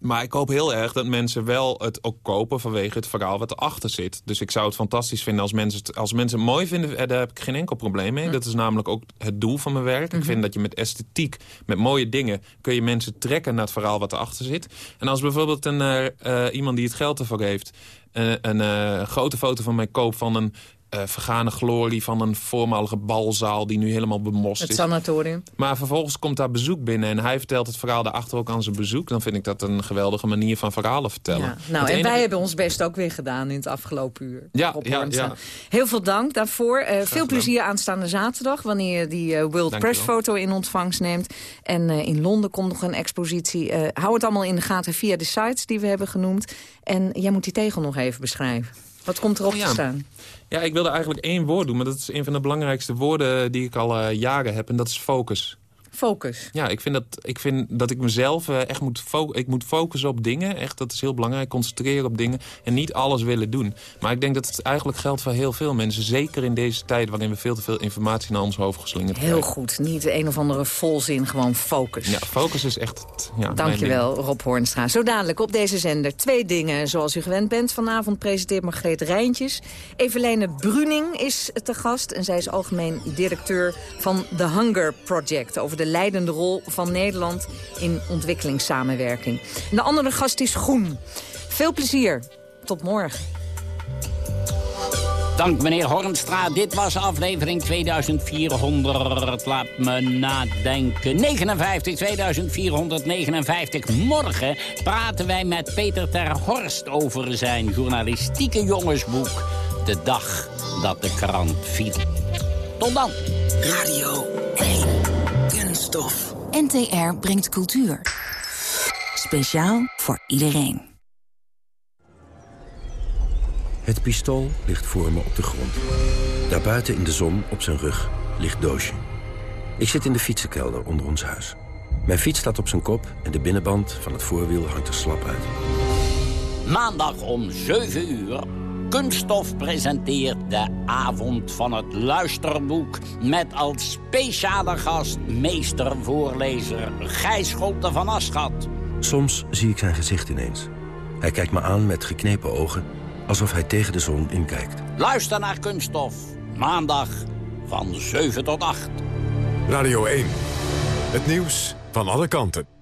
S15: maar ik hoop heel erg dat mensen wel het ook kopen vanwege het verhaal wat erachter zit. Dus ik zou het fantastisch vinden als mensen het, als mensen het mooi vinden. eh, Daar heb ik geen enkel probleem mee. Dat is namelijk ook het doel van mijn werk. Ik vind dat je met esthetiek, met mooie dingen... kun je mensen trekken naar het verhaal wat erachter zit. En als bijvoorbeeld een, eh, eh, iemand die het geld ervoor heeft... een grote foto van mij koopt van een eh, vergane glorie... van een voormalige balzaal die nu helemaal bemost
S14: Het
S15: is.
S14: sanatorium.
S15: Maar vervolgens komt daar bezoek binnen en hij vertelt het verhaal daarachter ook aan zijn bezoek. Dan vind ik dat een geweldige manier van verhalen vertellen.
S14: Ja. Nou,
S15: Het
S14: en
S15: enige-
S14: wij hebben ons best ook weer gedaan in het afgelopen uur.
S15: Ja, ja, ja.
S14: Heel veel dank daarvoor. Eh, veel
S15: gedaan.
S14: plezier aanstaande zaterdag... wanneer je die eh, World. Press foto in ontvangst neemt. En in Londen komt nog een expositie. Hou het allemaal in de gaten via de sites die we hebben genoemd. En jij moet die tegel nog even beschrijven. Wat komt erop
S15: Oh ja.
S14: te staan?
S15: Ja, ik wilde eigenlijk één woord doen, maar dat is een van de belangrijkste woorden die ik al eh, jaren heb. En dat is focus.
S14: Focus.
S15: Ja, ik vind dat ik, vind dat ik mezelf eh, echt moet, fo ik moet focussen op dingen. Echt, dat is heel belangrijk. Concentreren op dingen en niet alles willen doen. Maar ik denk dat het eigenlijk geldt voor heel veel mensen. Zeker in deze tijd waarin we veel te veel informatie naar ons hoofd geslingerd
S14: Heel
S15: krijgen.
S14: goed. Niet een of andere volzin, gewoon focus.
S15: Ja, focus is echt ja,
S14: Dankjewel. Rob Hoornstra. Zo dadelijk op deze zender twee dingen zoals u gewend bent. Vanavond presenteert Margreet Rijntjes. Evelijne Bruning is te gast en zij is algemeen directeur van The Hunger Project... over de leidende rol van Nederland in ontwikkelingssamenwerking. En de andere gast is Groen. Veel plezier. Tot morgen.
S13: Dank meneer Hornstra. Dit was aflevering 2400. Laat me nadenken. 59, 2459. Morgen praten wij met Peter ter Horst over zijn journalistieke jongensboek. De dag dat de krant viel. Tot dan.
S18: Radio 1.
S19: NTR brengt cultuur. Speciaal voor iedereen.
S20: Het pistool ligt voor me op de grond. Daarbuiten in de zon, op zijn rug, ligt Doosje. Ik zit in de fietsenkelder onder ons huis. Mijn fiets staat op zijn kop en de binnenband van het voorwiel hangt er slap uit.
S13: Maandag om 7 uur. Kunststof presenteert de avond van het luisterboek... met als speciale gast meestervoorlezer Gijs Scholte van Aschat.
S20: Soms zie ik zijn gezicht ineens. Hij kijkt me aan met geknepen ogen, alsof hij tegen de zon inkijkt.
S13: Luister naar Kunststof. Maandag van 7 tot 8.
S12: Radio 1. Het nieuws van alle kanten.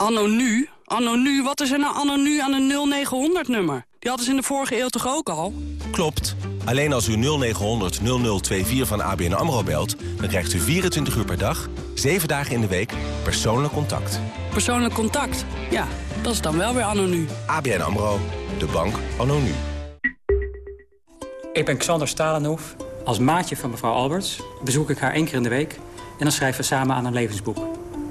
S21: Anno nu? Anno nu? Wat is er nou anno nu aan een 0900-nummer?
S22: Die hadden ze in de vorige eeuw toch ook al?
S21: Klopt. Alleen als u 0900 0024 van ABN AMRO belt... dan krijgt u 24 uur per dag, 7 dagen in de week, persoonlijk contact.
S22: Persoonlijk contact? Ja, dat is dan wel weer anno nu.
S21: ABN AMRO, de bank anno nu.
S23: Ik ben Xander Stalenhoef. Als maatje van mevrouw Alberts bezoek ik haar één keer in de week... en dan schrijven we samen aan een levensboek.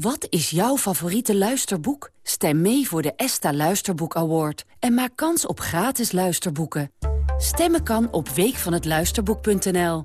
S4: Wat is jouw favoriete luisterboek? Stem mee voor de ESTA Luisterboek Award en maak kans op gratis luisterboeken. Stemmen kan op weekvanhetluisterboek.nl.